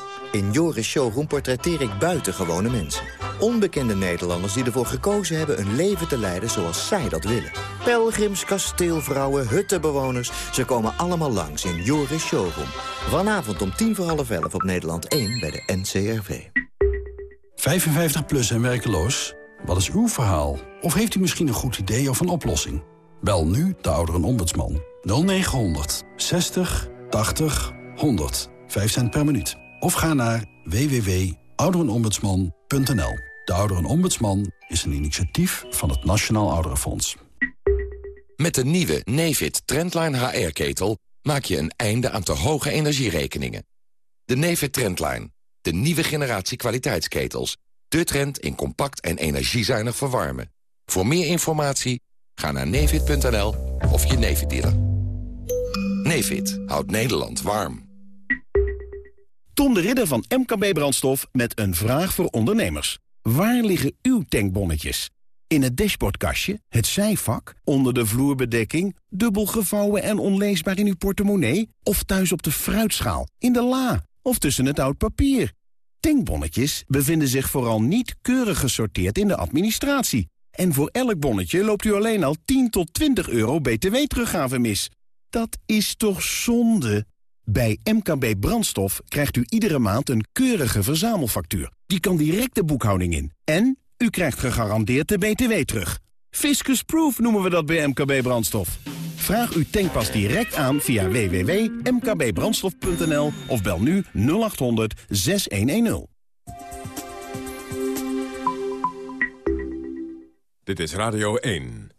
[SPEAKER 28] In Joris Showroom portretteer ik buitengewone mensen. Onbekende Nederlanders die ervoor gekozen hebben een leven te leiden zoals zij dat willen. Pelgrims, kasteelvrouwen, huttenbewoners, ze komen allemaal langs in Joris Showroom. Vanavond om tien voor half elf op Nederland 1 bij de NCRV.
[SPEAKER 41] 55 plus en werkeloos? Wat is uw verhaal? Of heeft u misschien een goed idee of een oplossing? Bel nu de ouderenombudsman 0900 60 80 100. 5 cent per minuut. Of ga naar www.ouderenombudsman.nl. De Ouderenombudsman is een initiatief van het Nationaal Ouderenfonds.
[SPEAKER 42] Met de nieuwe Nefit Trendline HR-ketel maak je een einde aan te hoge energierekeningen. De Nefit Trendline, de nieuwe generatie kwaliteitsketels. De trend in compact en energiezuinig verwarmen. Voor meer informatie ga naar nefit.nl of je Nefit dealer. Nefit houdt Nederland warm.
[SPEAKER 43] Tom de Ridder van MKB Brandstof met een vraag voor ondernemers. Waar liggen uw tankbonnetjes? In het dashboardkastje, het zijvak, onder de vloerbedekking... dubbel gevouwen en onleesbaar in uw portemonnee... of thuis op de fruitschaal, in de la of tussen het oud papier? Tankbonnetjes bevinden zich vooral niet keurig gesorteerd in de administratie. En voor elk bonnetje loopt u alleen al 10 tot 20 euro btw-teruggave mis. Dat is toch zonde? Bij MKB Brandstof krijgt u iedere maand een keurige verzamelfactuur. Die kan direct de boekhouding in. En u krijgt gegarandeerd de BTW terug. Fiscus Proof noemen we dat bij MKB Brandstof. Vraag uw tankpas direct aan via www.mkbbrandstof.nl of bel nu 0800 6110.
[SPEAKER 5] Dit is Radio 1.